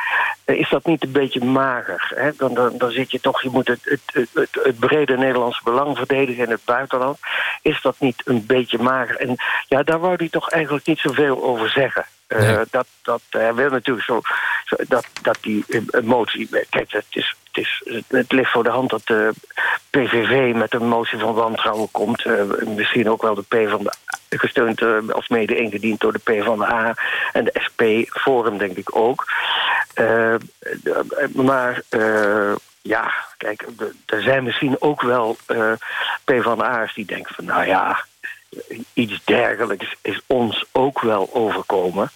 is dat niet een beetje mager? Hè? Dan, dan, dan zit je toch, je moet het, het, het, het brede Nederlandse belang verdedigen in het buitenland. Is dat niet een beetje mager? En ja, daar wou hij toch eigenlijk niet zoveel over zeggen. Uh, dat, dat, hij wil natuurlijk zo, zo, dat, dat die motie... Kijk, het, is, het, is, het ligt voor de hand dat de PVV met een motie van wantrouwen komt. Uh, misschien ook wel de P van de gesteund uh, of mede ingediend door de P van de A en de SP Forum denk ik ook. maar ja, kijk, er zijn misschien ook wel PvdA'ers die denken van nou ja iets dergelijks is ons ook wel overkomen.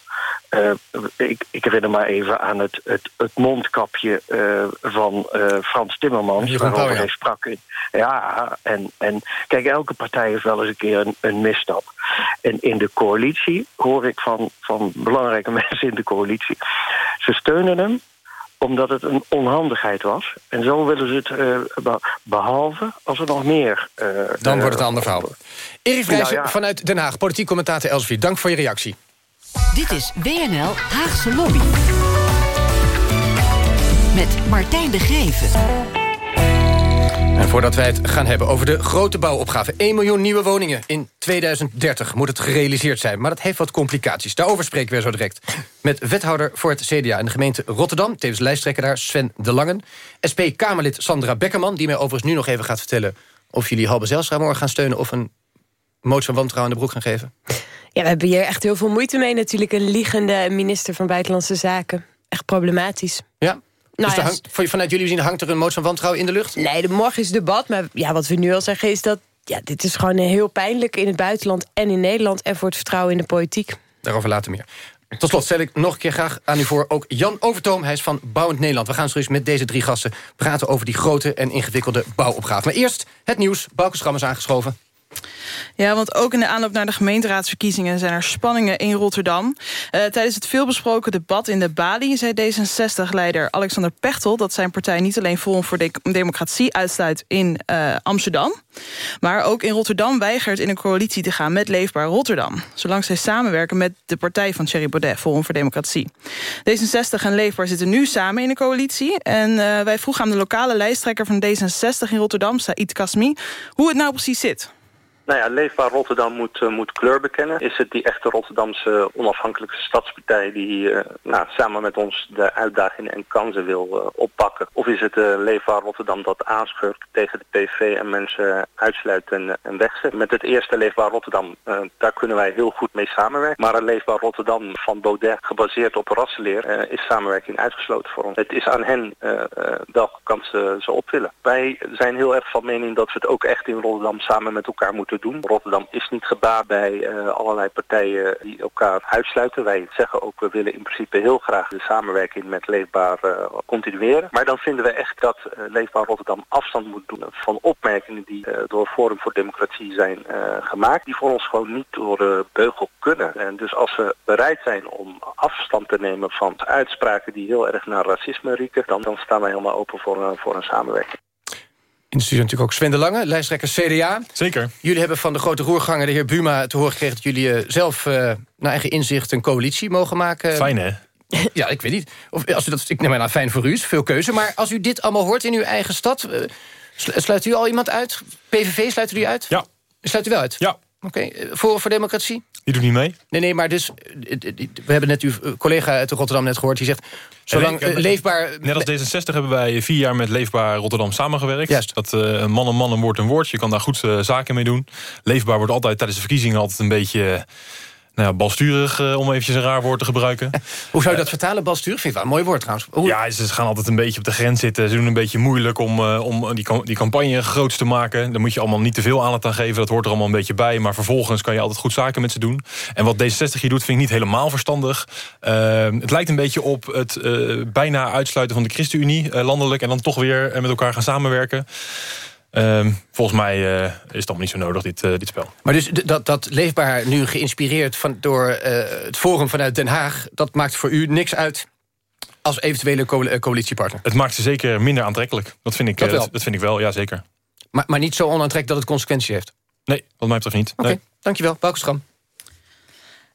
Uh, ik, ik, herinner maar even aan het, het, het mondkapje uh, van uh, Frans Timmermans. Waarover hij sprak. In, ja, en, en kijk, elke partij heeft wel eens een keer een, een, misstap. En in de coalitie hoor ik van, van belangrijke mensen in de coalitie... ze steunen hem omdat het een onhandigheid was. En zo willen ze het uh, behalve als er nog meer... Uh, Dan wordt het een ander verhaal. Erik Vrijzen nou, ja. vanuit Den Haag, politiek commentator Elsevier. Dank voor je reactie. Dit is WNL Haagse Lobby. Met Martijn de Geven. En voordat wij het gaan hebben over de grote bouwopgave... 1 miljoen nieuwe woningen in 2030 moet het gerealiseerd zijn. Maar dat heeft wat complicaties. Daarover spreken we zo direct. Met wethouder voor het CDA in de gemeente Rotterdam... tevens lijsttrekker daar, Sven de Langen. SP-Kamerlid Sandra Beckerman, die mij overigens nu nog even gaat vertellen... of jullie Halbe Zelstra morgen gaan steunen... of een motie van wantrouwen in de broek gaan geven. Ja, we hebben hier echt heel veel moeite mee natuurlijk. Een liegende minister van Buitenlandse Zaken. Echt problematisch. Ja, nou dus ja, hangt, vanuit jullie zien hangt er een motie van wantrouwen in de lucht? Nee, de morgen is debat. Maar ja, wat we nu al zeggen is dat ja, dit is gewoon heel pijnlijk in het buitenland en in Nederland... en voor het vertrouwen in de politiek. Daarover later meer. Tot slot stel ik nog een keer graag aan u voor ook Jan Overtoom. Hij is van Bouwend Nederland. We gaan straks met deze drie gasten praten over die grote en ingewikkelde bouwopgave. Maar eerst het nieuws. Bouke is aangeschoven. Ja, want ook in de aanloop naar de gemeenteraadsverkiezingen... zijn er spanningen in Rotterdam. Uh, tijdens het veelbesproken debat in de Bali... zei D66-leider Alexander Pechtel... dat zijn partij niet alleen Forum voor de Democratie uitsluit in uh, Amsterdam... maar ook in Rotterdam weigert in een coalitie te gaan met Leefbaar Rotterdam. Zolang zij samenwerken met de partij van Thierry Baudet... Forum voor Democratie. D66 en Leefbaar zitten nu samen in een coalitie. En uh, wij vroegen aan de lokale lijsttrekker van D66 in Rotterdam... Said Kasmi, hoe het nou precies zit. Nou ja, Leefbaar Rotterdam moet, uh, moet kleur bekennen. Is het die echte Rotterdamse onafhankelijke stadspartij die uh, nou, samen met ons de uitdagingen en kansen wil uh, oppakken? Of is het Leefbaar Rotterdam dat aanschurkt tegen de PV en mensen uitsluit en, en wegzet? Met het eerste Leefbaar Rotterdam, daar kunnen wij heel goed mee samenwerken. Maar een Leefbaar Rotterdam van Baudet, gebaseerd op rassenleer, is samenwerking uitgesloten voor ons. Het is aan hen welke kant ze, ze op willen. Wij zijn heel erg van mening dat we het ook echt in Rotterdam samen met elkaar moeten doen. Rotterdam is niet gebaat bij uh, allerlei partijen die elkaar uitsluiten. Wij zeggen ook, we willen in principe heel graag de samenwerking met Leefbaar uh, continueren. Maar dan vinden we echt dat uh, Leefbaar Rotterdam afstand moet doen van opmerkingen die door Forum voor Democratie zijn gemaakt. Die voor ons gewoon niet door de beugel kunnen. En dus als we bereid zijn om afstand te nemen van uitspraken die heel erg naar racisme rieken, dan, staan wij helemaal open voor een samenwerking. In de studio natuurlijk ook Sven de Lange, lijsttrekker CDA. Zeker. Jullie hebben van de grote roerganger, de heer Buma, te horen gekregen... dat jullie uh, zelf uh, naar eigen inzicht een coalitie mogen maken. Fijn, hè? ja, ik weet niet. Of, als u dat, ik neem aan, fijn voor u is, veel keuze. Maar als u dit allemaal hoort in uw eigen stad... Uh, sluit u al iemand uit? PVV sluit u uit? Ja. Sluit u wel uit? Ja. Oké, voor, voor democratie? Die doet niet mee? Nee, nee, maar dus... We hebben net uw collega uit Rotterdam net gehoord... die zegt, zolang uh, leefbaar... Net als D66 hebben wij vier jaar met Leefbaar Rotterdam samengewerkt. Juist. Dat uh, man een man, een woord een woord. Je kan daar goed uh, zaken mee doen. Leefbaar wordt altijd tijdens de verkiezingen altijd een beetje nou balsturig, uh, om eventjes een raar woord te gebruiken. Hoe zou je dat vertalen, balsturig? Vind ik wel een mooi woord trouwens. Hoe... Ja, ze gaan altijd een beetje op de grens zitten. Ze doen een beetje moeilijk om, uh, om die, die campagne groots te maken. Daar moet je allemaal niet te veel aandacht aan geven. Dat hoort er allemaal een beetje bij. Maar vervolgens kan je altijd goed zaken met ze doen. En wat D66 hier doet, vind ik niet helemaal verstandig. Uh, het lijkt een beetje op het bijna uitsluiten van de ChristenUnie landelijk... en dan toch weer met elkaar gaan samenwerken. Ehm, volgens mij eh, is het allemaal niet zo nodig, dit, eh, dit spel. Maar dus dat, dat leefbaar nu geïnspireerd van, door eh, het Forum vanuit Den Haag... dat maakt voor u niks uit als eventuele co- coalitiepartner? Het maakt ze zeker minder aantrekkelijk. Dat vind ik, Dat wel. dat, dat vind ik wel, ja zeker. Maar, maar niet zo onaantrekkelijk dat het consequenties heeft? Nee, wat mij betreft niet. Oké, Nee. dankjewel. Bouke Schram.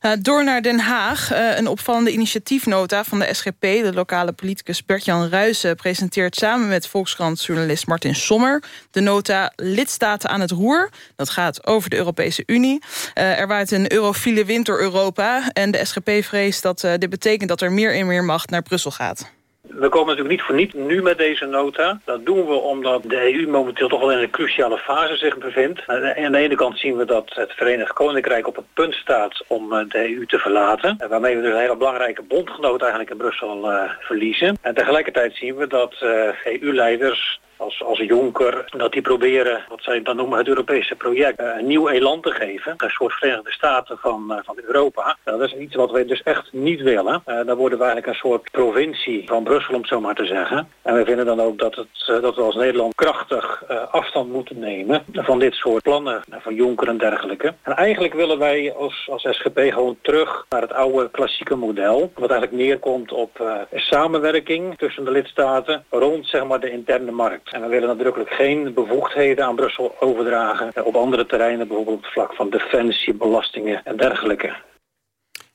Eh, door naar Den Haag. Eh, een opvallende initiatiefnota van de SGP. De lokale politicus Bert-Jan Ruijsen presenteert samen met Volkskrant-journalist Martin Sommer... de nota Lidstaten aan het roer. Dat gaat over de Europese Unie. Eh, er waait een eurofiele wind door Europa. En de SGP vreest dat dit betekent dat er meer en meer macht naar Brussel gaat. We komen natuurlijk niet voor niet nu met deze nota. Dat doen we omdat de EU momenteel toch wel in een cruciale fase zich bevindt. Aan de ene kant zien we dat het Verenigd Koninkrijk op het punt staat om eh, de EU te verlaten. Waarmee we dus een hele belangrijke bondgenoot eigenlijk in Brussel eh, verliezen. En tegelijkertijd zien we dat eh, EU-leiders als, als Juncker, dat die proberen, wat zij dan noemen het Europese project, eh, een nieuw elan te geven. Een soort Verenigde Staten van, eh, van Europa. Nou, dat is iets wat wij dus echt niet willen. Eh dan worden we eigenlijk een soort provincie van Brussel, om het zo maar te zeggen. En we vinden dan ook dat, het, dat we als Nederland krachtig afstand moeten nemen van dit soort plannen, van Juncker en dergelijke. En eigenlijk willen wij als, als SGP gewoon terug naar het oude klassieke model. Wat eigenlijk neerkomt op samenwerking tussen de lidstaten rond zeg maar, de interne markt. En we willen nadrukkelijk geen bevoegdheden aan Brussel overdragen eh, op andere terreinen, bijvoorbeeld op het vlak van defensie, belastingen en dergelijke.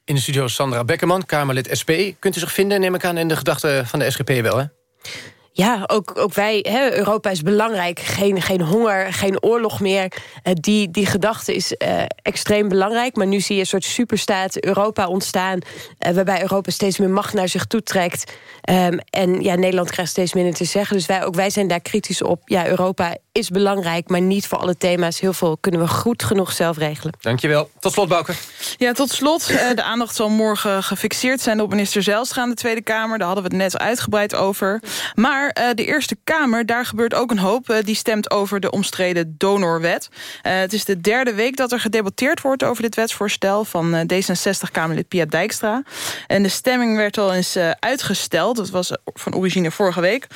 In de studio Sandra Beckerman, Kamerlid SP. Kunt u zich vinden, neem ik aan, in de gedachten van de SGP wel, hè? Ja, ook, ook wij, hè, Europa is belangrijk. Geen, geen honger, geen oorlog meer. Eh, die, die gedachte is eh, extreem belangrijk. Maar nu zie je een soort superstaat Europa ontstaan... eh, waarbij Europa steeds meer macht naar zich toe trekt. Ehm, en ja, Nederland krijgt steeds minder te zeggen. Dus wij, ook wij zijn daar kritisch op. Ja, Europa is belangrijk, maar niet voor alle thema's. Heel veel kunnen we goed genoeg zelf regelen. Dankjewel. Tot slot, Bouke. Ja, tot slot. eh, de aandacht zal morgen gefixeerd zijn op minister Zijlstra in de Tweede Kamer. Daar hadden we het net uitgebreid over. Maar eh, de Eerste Kamer, daar gebeurt ook een hoop. Eh, die stemt over de omstreden donorwet. Eh, het is de derde week dat er gedebatteerd wordt over dit wetsvoorstel... van eh, D66-Kamerlid Pia Dijkstra. En de stemming werd al eens uitgesteld. Dat was van origine vorige week.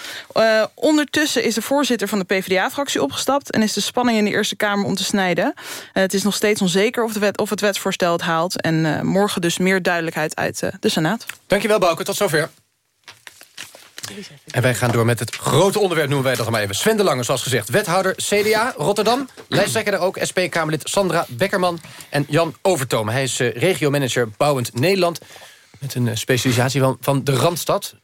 Ondertussen is de voorzitter van de PvdA-fractie opgestapt... en is de spanning in de Eerste Kamer om te snijden. Het is nog steeds onzeker of, de wet, of het wetsvoorstel het haalt. En morgen dus meer duidelijkheid uit de Senaat. Dankjewel, Bouke. Tot zover. En wij gaan door met het grote onderwerp, noemen wij dat maar even. Sven de Lange, zoals gezegd, wethouder CDA Rotterdam. Lijsttrekker ook, SP-Kamerlid Sandra Beckerman en Jan Overtoom. Hij is uh, regiomanager Bouwend Nederland... met een uh, specialisatie van, van de Randstad.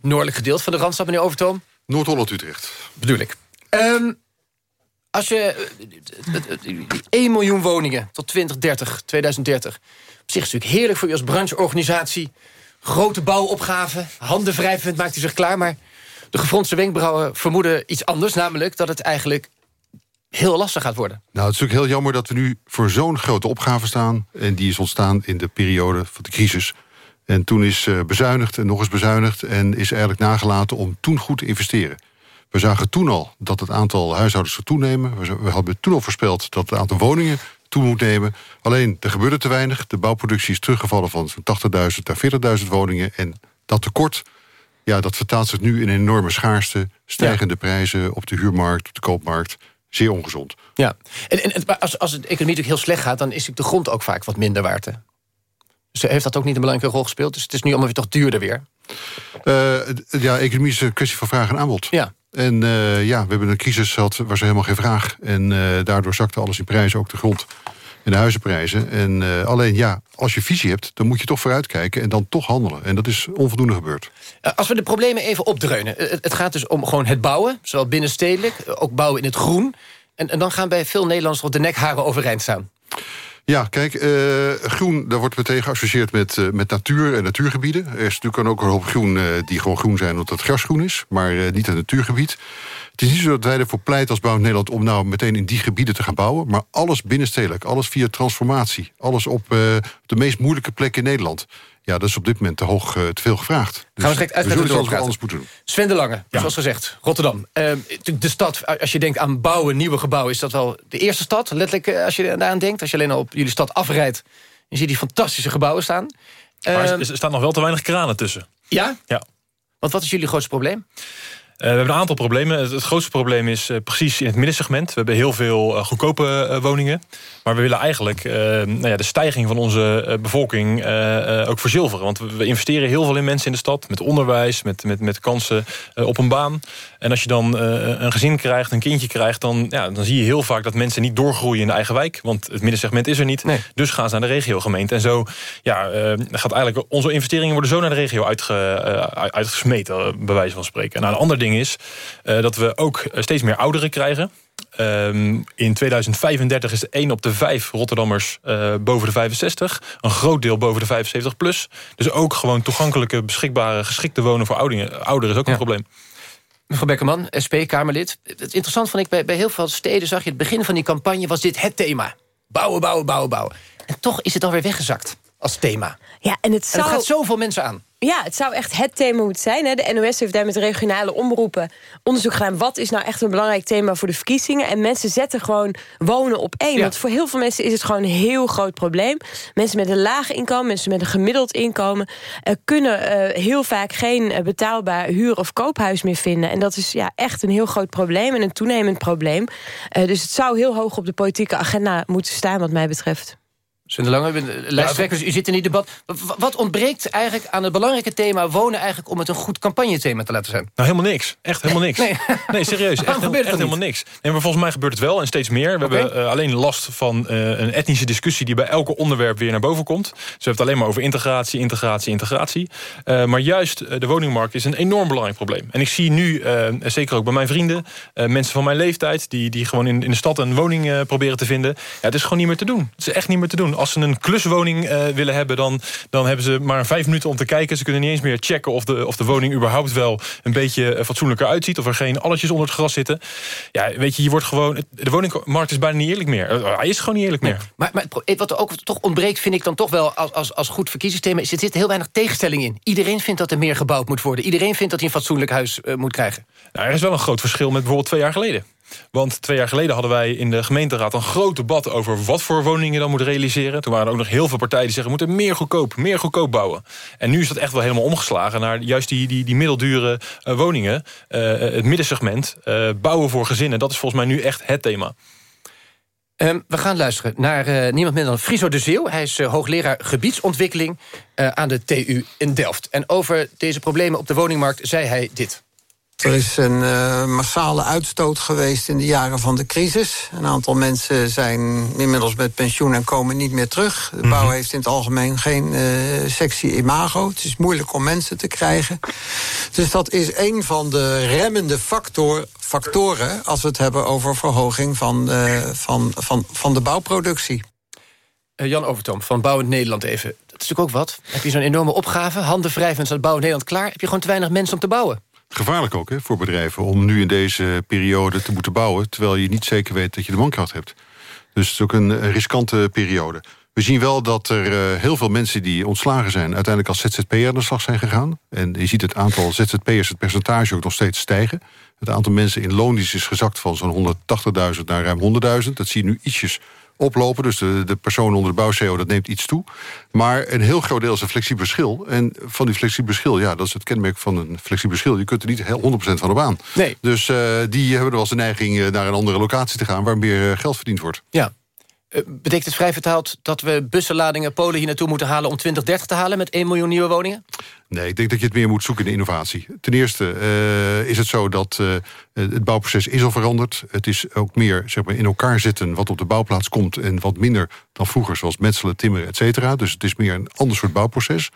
Noordelijk gedeelte van de Randstad, meneer Overtoom. Noord-Holland-Utrecht. Bedoel ik. Um, als je... Uh, 1 miljoen woningen tot 2030, 2030. Op zich is natuurlijk heerlijk voor u als brancheorganisatie grote bouwopgave, handen wrijvend maakt u zich klaar... maar de gefronste wenkbrauwen vermoeden iets anders... namelijk dat het eigenlijk heel lastig gaat worden. Nou, het is natuurlijk heel jammer dat we nu voor zo'n grote opgave staan... en die is ontstaan in de periode van de crisis. En toen is uh, bezuinigd en nog eens bezuinigd... en is eigenlijk nagelaten om toen goed te investeren. We zagen toen al dat het aantal huishoudens zou toenemen. We hadden toen al voorspeld dat het aantal woningen toe moet nemen. Alleen, er gebeurde te weinig. De bouwproductie is teruggevallen van zo'n 80.000 naar 40.000 woningen. En dat tekort, ja, dat vertaalt zich nu in een enorme schaarste... stijgende ja. prijzen op de huurmarkt, op de koopmarkt. Zeer ongezond. Ja, en, en als, als de economie natuurlijk heel slecht gaat... dan is de grond ook vaak wat minder waard. Hè? Dus heeft dat ook niet een belangrijke rol gespeeld? Dus het is nu allemaal weer toch duurder weer? Uh, ja, economie is een kwestie van vraag en aanbod. Ja. En uh, ja, we hebben een crisis gehad, was er helemaal geen vraag. En uh, daardoor zakte alles in prijzen, ook de grond en de huizenprijzen. En uh, alleen ja, als je visie hebt, dan moet je toch vooruitkijken... en dan toch handelen. En dat is onvoldoende gebeurd. Als we de problemen even opdreunen. Het gaat dus om gewoon het bouwen, zowel binnenstedelijk... ook bouwen in het groen. En, en dan gaan bij veel Nederlanders op de nekharen overeind staan. Ja, kijk, uh, groen, daar wordt meteen geassocieerd met, uh, met natuur en natuurgebieden. Er is natuurlijk ook een hoop groen uh, die gewoon groen zijn omdat het grasgroen is... maar niet een natuurgebied. Het is niet zo dat wij ervoor pleiten als Bouwend Nederland... om nou meteen in die gebieden te gaan bouwen... maar alles binnenstedelijk, alles via transformatie. Alles op de meest moeilijke plek in Nederland. Ja, dat is op dit moment te hoog, te veel gevraagd. Dus gaan we direct uit we met het anders moeten doen. Sven de Lange, ja. zoals gezegd, Rotterdam. Uh, de stad, als je denkt aan bouwen, nieuwe gebouwen... is dat wel de eerste stad, letterlijk als je daaraan denkt. Als je alleen al op jullie stad afrijdt... je ziet die fantastische gebouwen staan. Maar uh, er staan nog wel te weinig kranen tussen. Ja? Ja. Want wat is jullie grootste probleem? We hebben een aantal problemen. Het, grootste probleem is precies in het middensegment. We hebben heel veel goedkope woningen. Maar we willen eigenlijk nou ja, de stijging van onze bevolking ook verzilveren. Want we, investeren heel veel in mensen in de stad. Met onderwijs, met, met, met kansen op een baan. En als je dan een gezin krijgt, een kindje krijgt... Dan, ja, dan zie je heel vaak dat mensen niet doorgroeien in de eigen wijk. Want het middensegment is er niet. Dus gaan ze naar de regiogemeente. En zo ja, gaat eigenlijk onze investeringen worden zo naar de regio uitge, uitgesmeten, bij wijze van spreken. Nou, een ander ding is dat we ook steeds meer ouderen krijgen. Um, in 2035 is 1 op de 5 Rotterdammers uh, boven de 65. Een groot deel boven de 75 plus. Dus ook gewoon toegankelijke, beschikbare, geschikte wonen voor ouderen, ouderen is ook een probleem. Mevrouw Beckerman, SP-Kamerlid. Het interessant vond ik, bij, bij heel veel steden zag je... het begin van die campagne was dit het thema. Bouwen, bouwen, bouwen, bouwen. En toch is het alweer weggezakt als thema. Ja, en het, zou... en het gaat zoveel mensen aan. Ja, het zou echt het thema moeten zijn. Hè. De NOS heeft daar met regionale omroepen onderzoek gedaan... wat is nou echt een belangrijk thema voor de verkiezingen. En mensen zetten gewoon wonen op één. Want voor heel veel mensen is het gewoon een heel groot probleem. Mensen met een laag inkomen, mensen met een gemiddeld inkomen... Uh, kunnen uh, heel vaak geen uh, betaalbaar huur- of koophuis meer vinden. En dat is ja, echt een heel groot probleem en een toenemend probleem. dus het zou heel hoog op de politieke agenda moeten staan wat mij betreft. Sven Lange, lijsttrekkers, u zit in die debat. Wat ontbreekt eigenlijk aan het belangrijke thema wonen... eigenlijk om het een goed campagnethema te laten zijn? Nou, helemaal niks. Echt helemaal niks. Nee, nee serieus. Echt, echt helemaal niks. Nee, maar volgens mij gebeurt het wel en steeds meer. We hebben uh, alleen last van uh, een etnische discussie... die bij elke onderwerp weer naar boven komt. Dus we hebben het alleen maar over integratie, integratie, integratie. Uh, maar juist de woningmarkt is een enorm belangrijk probleem. En ik zie nu, zeker ook bij mijn vrienden... mensen van mijn leeftijd... die, die gewoon in, in de stad een woning proberen te vinden. Ja, het is gewoon niet meer te doen. Het is echt niet meer te doen als ze een kluswoning uh, willen hebben... Dan, dan hebben ze maar vijf minuten om te kijken. Ze kunnen niet eens meer checken of de, of de woning überhaupt wel... een beetje eh, fatsoenlijker uitziet. Of er geen alletjes onder het gras zitten. Ja, weet je, je wordt gewoon... De woningmarkt is bijna niet eerlijk meer. Eh, hij is gewoon niet eerlijk meer. Maar, maar wat er ook toch ontbreekt, vind ik dan toch wel... als, als, als goed verkiezingsthema... is er zit heel weinig tegenstelling in. Iedereen vindt dat er meer gebouwd moet worden. Iedereen vindt dat hij een fatsoenlijk huis uh, moet krijgen. Nou, er is wel een groot verschil met bijvoorbeeld twee jaar geleden. Want twee jaar geleden hadden wij in de gemeenteraad een groot debat... over wat voor woningen dan moet realiseren. Toen waren er ook nog heel veel partijen die zeggen... we moeten meer goedkoop, meer goedkoop bouwen. En nu is dat echt wel helemaal omgeslagen naar juist die, die, die middeldure uh, woningen. Uh, het middensegment, bouwen voor gezinnen. Dat is volgens mij nu echt het thema. Um, we gaan luisteren naar niemand minder dan Friso de Zeeuw. Hij is hoogleraar gebiedsontwikkeling aan de TU in Delft. En over deze problemen op de woningmarkt zei hij dit. Er is een uh, massale uitstoot geweest in de jaren van de crisis. Een aantal mensen zijn inmiddels met pensioen en komen niet meer terug. De bouw mhm. heeft in het algemeen geen uh, sexy imago. Het is moeilijk om mensen te krijgen. Dus dat is een van de remmende factor, factoren... als we het hebben over verhoging van, uh, van, van, van de bouwproductie. Jan Overtoom van Bouwend Nederland even. Dat is natuurlijk ook wat. Heb je zo'n enorme opgave, handen wrijvend staat Bouwend Nederland klaar... heb je gewoon te weinig mensen om te bouwen. Gevaarlijk ook hè, voor bedrijven om nu in deze periode te moeten bouwen... terwijl je niet zeker weet dat je de mankracht hebt. Dus het is ook een riskante periode. We zien wel dat er uh, heel veel mensen die ontslagen zijn... uiteindelijk als ZZP'er aan de slag zijn gegaan. En je ziet het aantal ZZP'ers, het percentage ook nog steeds stijgen. Het aantal mensen in loondienst is gezakt van zo'n 180.000 naar ruim 100.000. Dat zie je nu ietsjes oplopen. Dus de, de persoon onder de bouw-CO, dat neemt iets toe. Maar een heel groot deel is een flexibel schil. En van die flexibele schil, ja, dat is het kenmerk van een flexibel schil. Je kunt er niet 100% van op aan. Nee. Dus uh, die hebben wel eens de neiging uh, naar een andere locatie te gaan... waar meer uh, geld verdiend wordt. Ja. Betekent het vrij vertaald dat we bussenladingen Polen hier naartoe moeten halen... om 2030 te halen met 1 miljoen nieuwe woningen? Nee, ik denk dat je het meer moet zoeken in innovatie. Ten eerste uh, is het zo dat uh, het bouwproces is al veranderd. Het is ook meer zeg maar, in elkaar zitten wat op de bouwplaats komt... en wat minder dan vroeger, zoals metselen, timmeren, et cetera. Dus het is meer een ander soort bouwproces.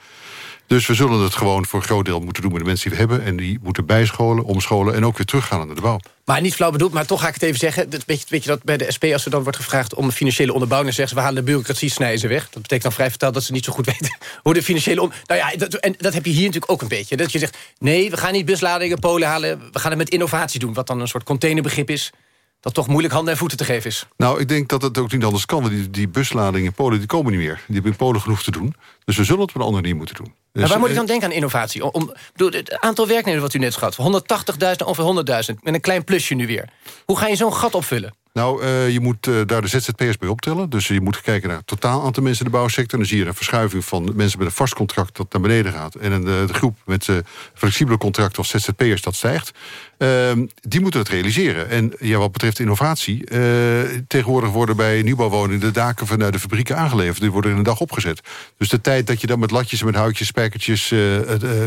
Dus we zullen het gewoon voor een groot deel moeten doen met de mensen die we hebben... en die moeten bijscholen, omscholen en ook weer teruggaan naar de bouw. Maar niet flauw bedoeld, maar toch ga ik het even zeggen. Dat, weet, je, weet je dat bij de SP, als er dan wordt gevraagd om financiële onderbouwing... zeggen ze, we halen de bureaucratie, snijden ze weg. Dat betekent dan vrij vertaald dat ze niet zo goed weten... hoe de financiële... Om nou ja, dat, en dat heb je hier natuurlijk ook een beetje. Dat je zegt, nee, we gaan niet busladingen Polen halen... we gaan het met innovatie doen, wat dan een soort containerbegrip is dat toch moeilijk handen en voeten te geven is. Nou, ik denk dat het ook niet anders kan. Die, die busladingen in Polen die komen niet meer. Die hebben in Polen genoeg te doen. Dus we zullen het op een andere manier moeten doen. Dus, maar waar moet ik dan denken aan innovatie? Om, het aantal werknemers wat u net schat. 180.000 over 100.000. Met een klein plusje nu weer. Hoe ga je zo'n gat opvullen? Nou, uh, je moet uh, daar de ZZP'ers bij optellen. Dus je moet kijken naar het totaal aantal mensen in de bouwsector. Dan zie je een verschuiving van mensen met een vast contract dat naar beneden gaat. En een, de, de groep met flexibele contracten of ZZP'ers dat stijgt. Ehm, die moeten het realiseren. En ja, wat betreft innovatie... tegenwoordig worden bij nieuwbouwwoningen de daken vanuit de fabrieken aangeleverd. Die worden in een dag opgezet. Dus de tijd dat je dan met latjes en met houtjes, spijkertjes...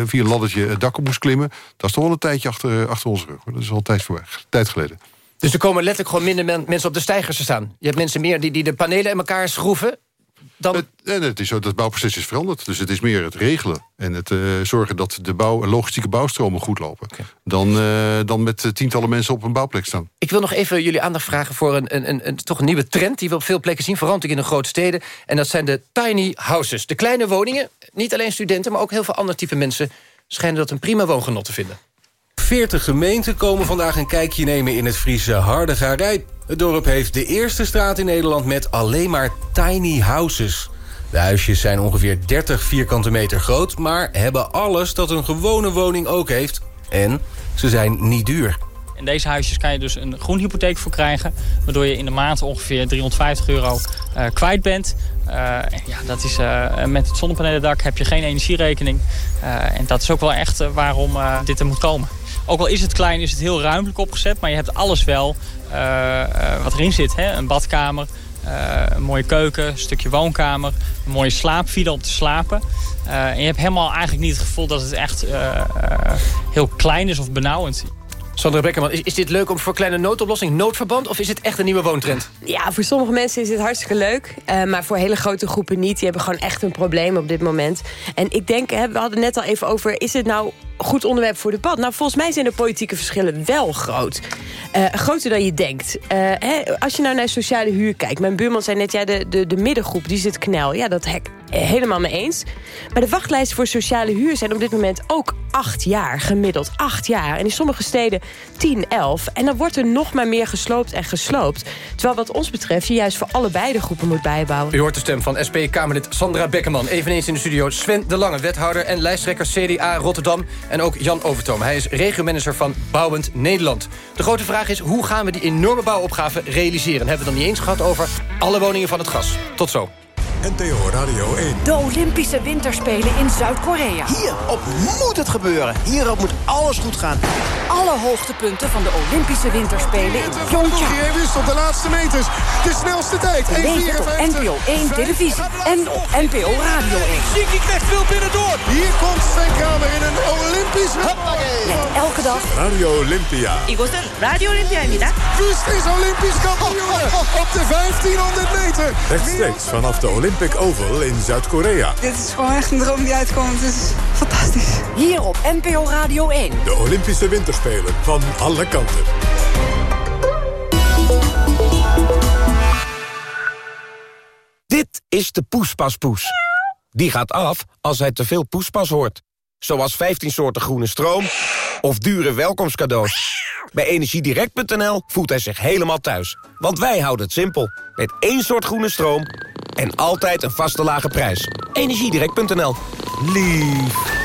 via een laddertje het dak op moest klimmen... dat is toch wel een tijdje achter, achter onze rug. Dat is al tijd, voor, tijd geleden. Dus er komen letterlijk gewoon minder mensen op de stijgers te staan. Je hebt mensen meer die, die de panelen in elkaar schroeven. Dan... Het, en het is zo dat het bouwproces is veranderd. Dus het is meer het regelen en het uh, zorgen dat de bouw, logistieke bouwstromen goed lopen. Okay. Dan, uh, dan met tientallen mensen op een bouwplek staan. Ik wil nog even jullie aandacht vragen voor een, een, een, een, toch een nieuwe trend... die we op veel plekken zien, vooral in de grote steden. En dat zijn de tiny houses. De kleine woningen, niet alleen studenten... maar ook heel veel ander type mensen schijnen dat een prima woongenot te vinden. 40 gemeenten komen vandaag een kijkje nemen in het Friese Hardegarij. Het dorp heeft de eerste straat in Nederland met alleen maar tiny houses. De huisjes zijn ongeveer 30 vierkante meter groot... maar hebben alles dat een gewone woning ook heeft. En ze zijn niet duur. In deze huisjes kan je dus een groenhypotheek voor krijgen... waardoor je in de maand ongeveer 350 euro uh, kwijt bent. Uh, ja, dat is, uh, met het zonnepanelendak heb je geen energierekening. en dat is ook wel echt waarom dit er moet komen. Ook al is het klein, is het heel ruimtelijk opgezet. Maar je hebt alles wel wat erin zit. Hè? Een badkamer, een mooie keuken, een stukje woonkamer. Een mooie slaapvilla om te slapen. en je hebt helemaal eigenlijk niet het gevoel dat het echt heel klein is of benauwend. Sandra Bekkerman, is, is dit leuk om voor kleine noodoplossing, noodverband... of is het echt een nieuwe woontrend? Ja, voor sommige mensen is dit hartstikke leuk. Uh, maar voor hele grote groepen niet. Die hebben gewoon echt een probleem op dit moment. En ik denk, hè, we hadden net al even over... is het nou goed onderwerp voor debat? Nou, volgens mij zijn de politieke verschillen wel groot. Uh, groter dan je denkt. Uh, hè, als je nou naar sociale huur kijkt... mijn buurman zei net, ja, de, de, de middengroep die zit knel. Ja, dat hek helemaal mee eens. Maar de wachtlijsten voor sociale huur zijn op dit moment ook acht jaar. Gemiddeld acht jaar. En in sommige steden 10, 11. En dan wordt er nog maar meer gesloopt en gesloopt. Terwijl wat ons betreft je juist voor allebei de groepen moet bijbouwen. U hoort de stem van SP-Kamerlid Sandra Bekkerman. Eveneens in de studio Sven de Lange, wethouder en lijsttrekker CDA Rotterdam. En ook Jan Overtoom. Hij is regiomanager van Bouwend Nederland. De grote vraag is, hoe gaan we die enorme bouwopgave realiseren? Hebben we dan niet eens gehad over alle woningen van het gas. Tot zo. NTO Radio 1. De Olympische Winterspelen in Zuid-Korea. Hierop moet het gebeuren. Hierop moet alles goed gaan. Alle hoogtepunten van de Olympische Winterspelen in Pyeongchang. Hij wist op de laatste meters de snelste tijd. Beleef op NPO 1 televisie en op NPO Radio 1. Ziki krijgt veel binnendoor. Hier komt Sven Kramer in een Olympisch Met elke dag Radio Olympia. 이곳은 Radio Olympia입니다. Wust is Olympisch kampioen op de 1500 meter. Rechtstreeks vanaf de Olympische Olympic Oval in Zuid-Korea. Dit is gewoon echt een droom die uitkomt. Het is fantastisch. Hier op NPO Radio 1. De Olympische Winterspelen van alle kanten. Dit is de poespaspoes. Die gaat af als hij te veel poespas hoort. Zoals 15 soorten groene stroom of dure welkomstcadeaus. Bij energiedirect.nl voelt hij zich helemaal thuis. Want wij houden het simpel. Met één soort groene stroom en altijd een vaste lage prijs. Energiedirect.nl. Lief.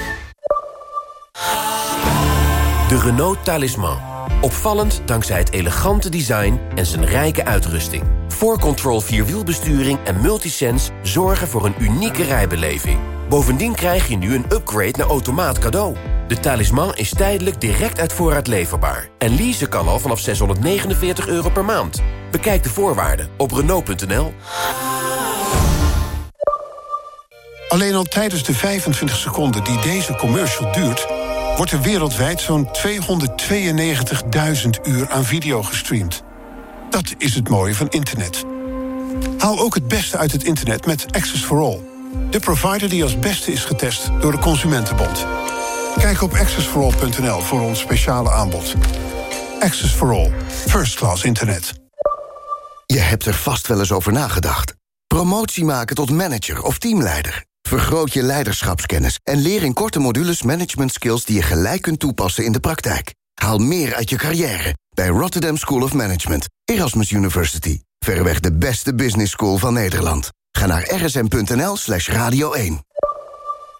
De Renault Talisman. Opvallend dankzij het elegante design en zijn rijke uitrusting. 4Control Vierwielbesturing en Multisense zorgen voor een unieke rijbeleving. Bovendien krijg je nu een upgrade naar automaat cadeau. De talisman is tijdelijk direct uit voorraad leverbaar. En leasen kan al vanaf 649 euro per maand. Bekijk de voorwaarden op Renault.nl. Alleen al tijdens de 25 seconden die deze commercial duurt... wordt er wereldwijd zo'n 292.000 uur aan video gestreamd. Dat is het mooie van internet. Haal ook het beste uit het internet met Access for All. De provider die als beste is getest door de Consumentenbond. Kijk op accessforall.nl voor ons speciale aanbod. Access for All. First class internet. Je hebt er vast wel eens over nagedacht. Promotie maken tot manager of teamleider. Vergroot je leiderschapskennis en leer in korte modules management skills die je gelijk kunt toepassen in de praktijk. Haal meer uit je carrière bij Rotterdam School of Management, Erasmus University. Verreweg de beste business school van Nederland. Ga naar rsm.nl slash radio 1.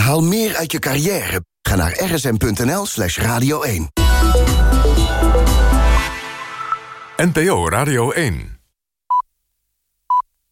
Haal meer uit je carrière. Ga naar rsm.nl slash radio 1. NPO Radio 1.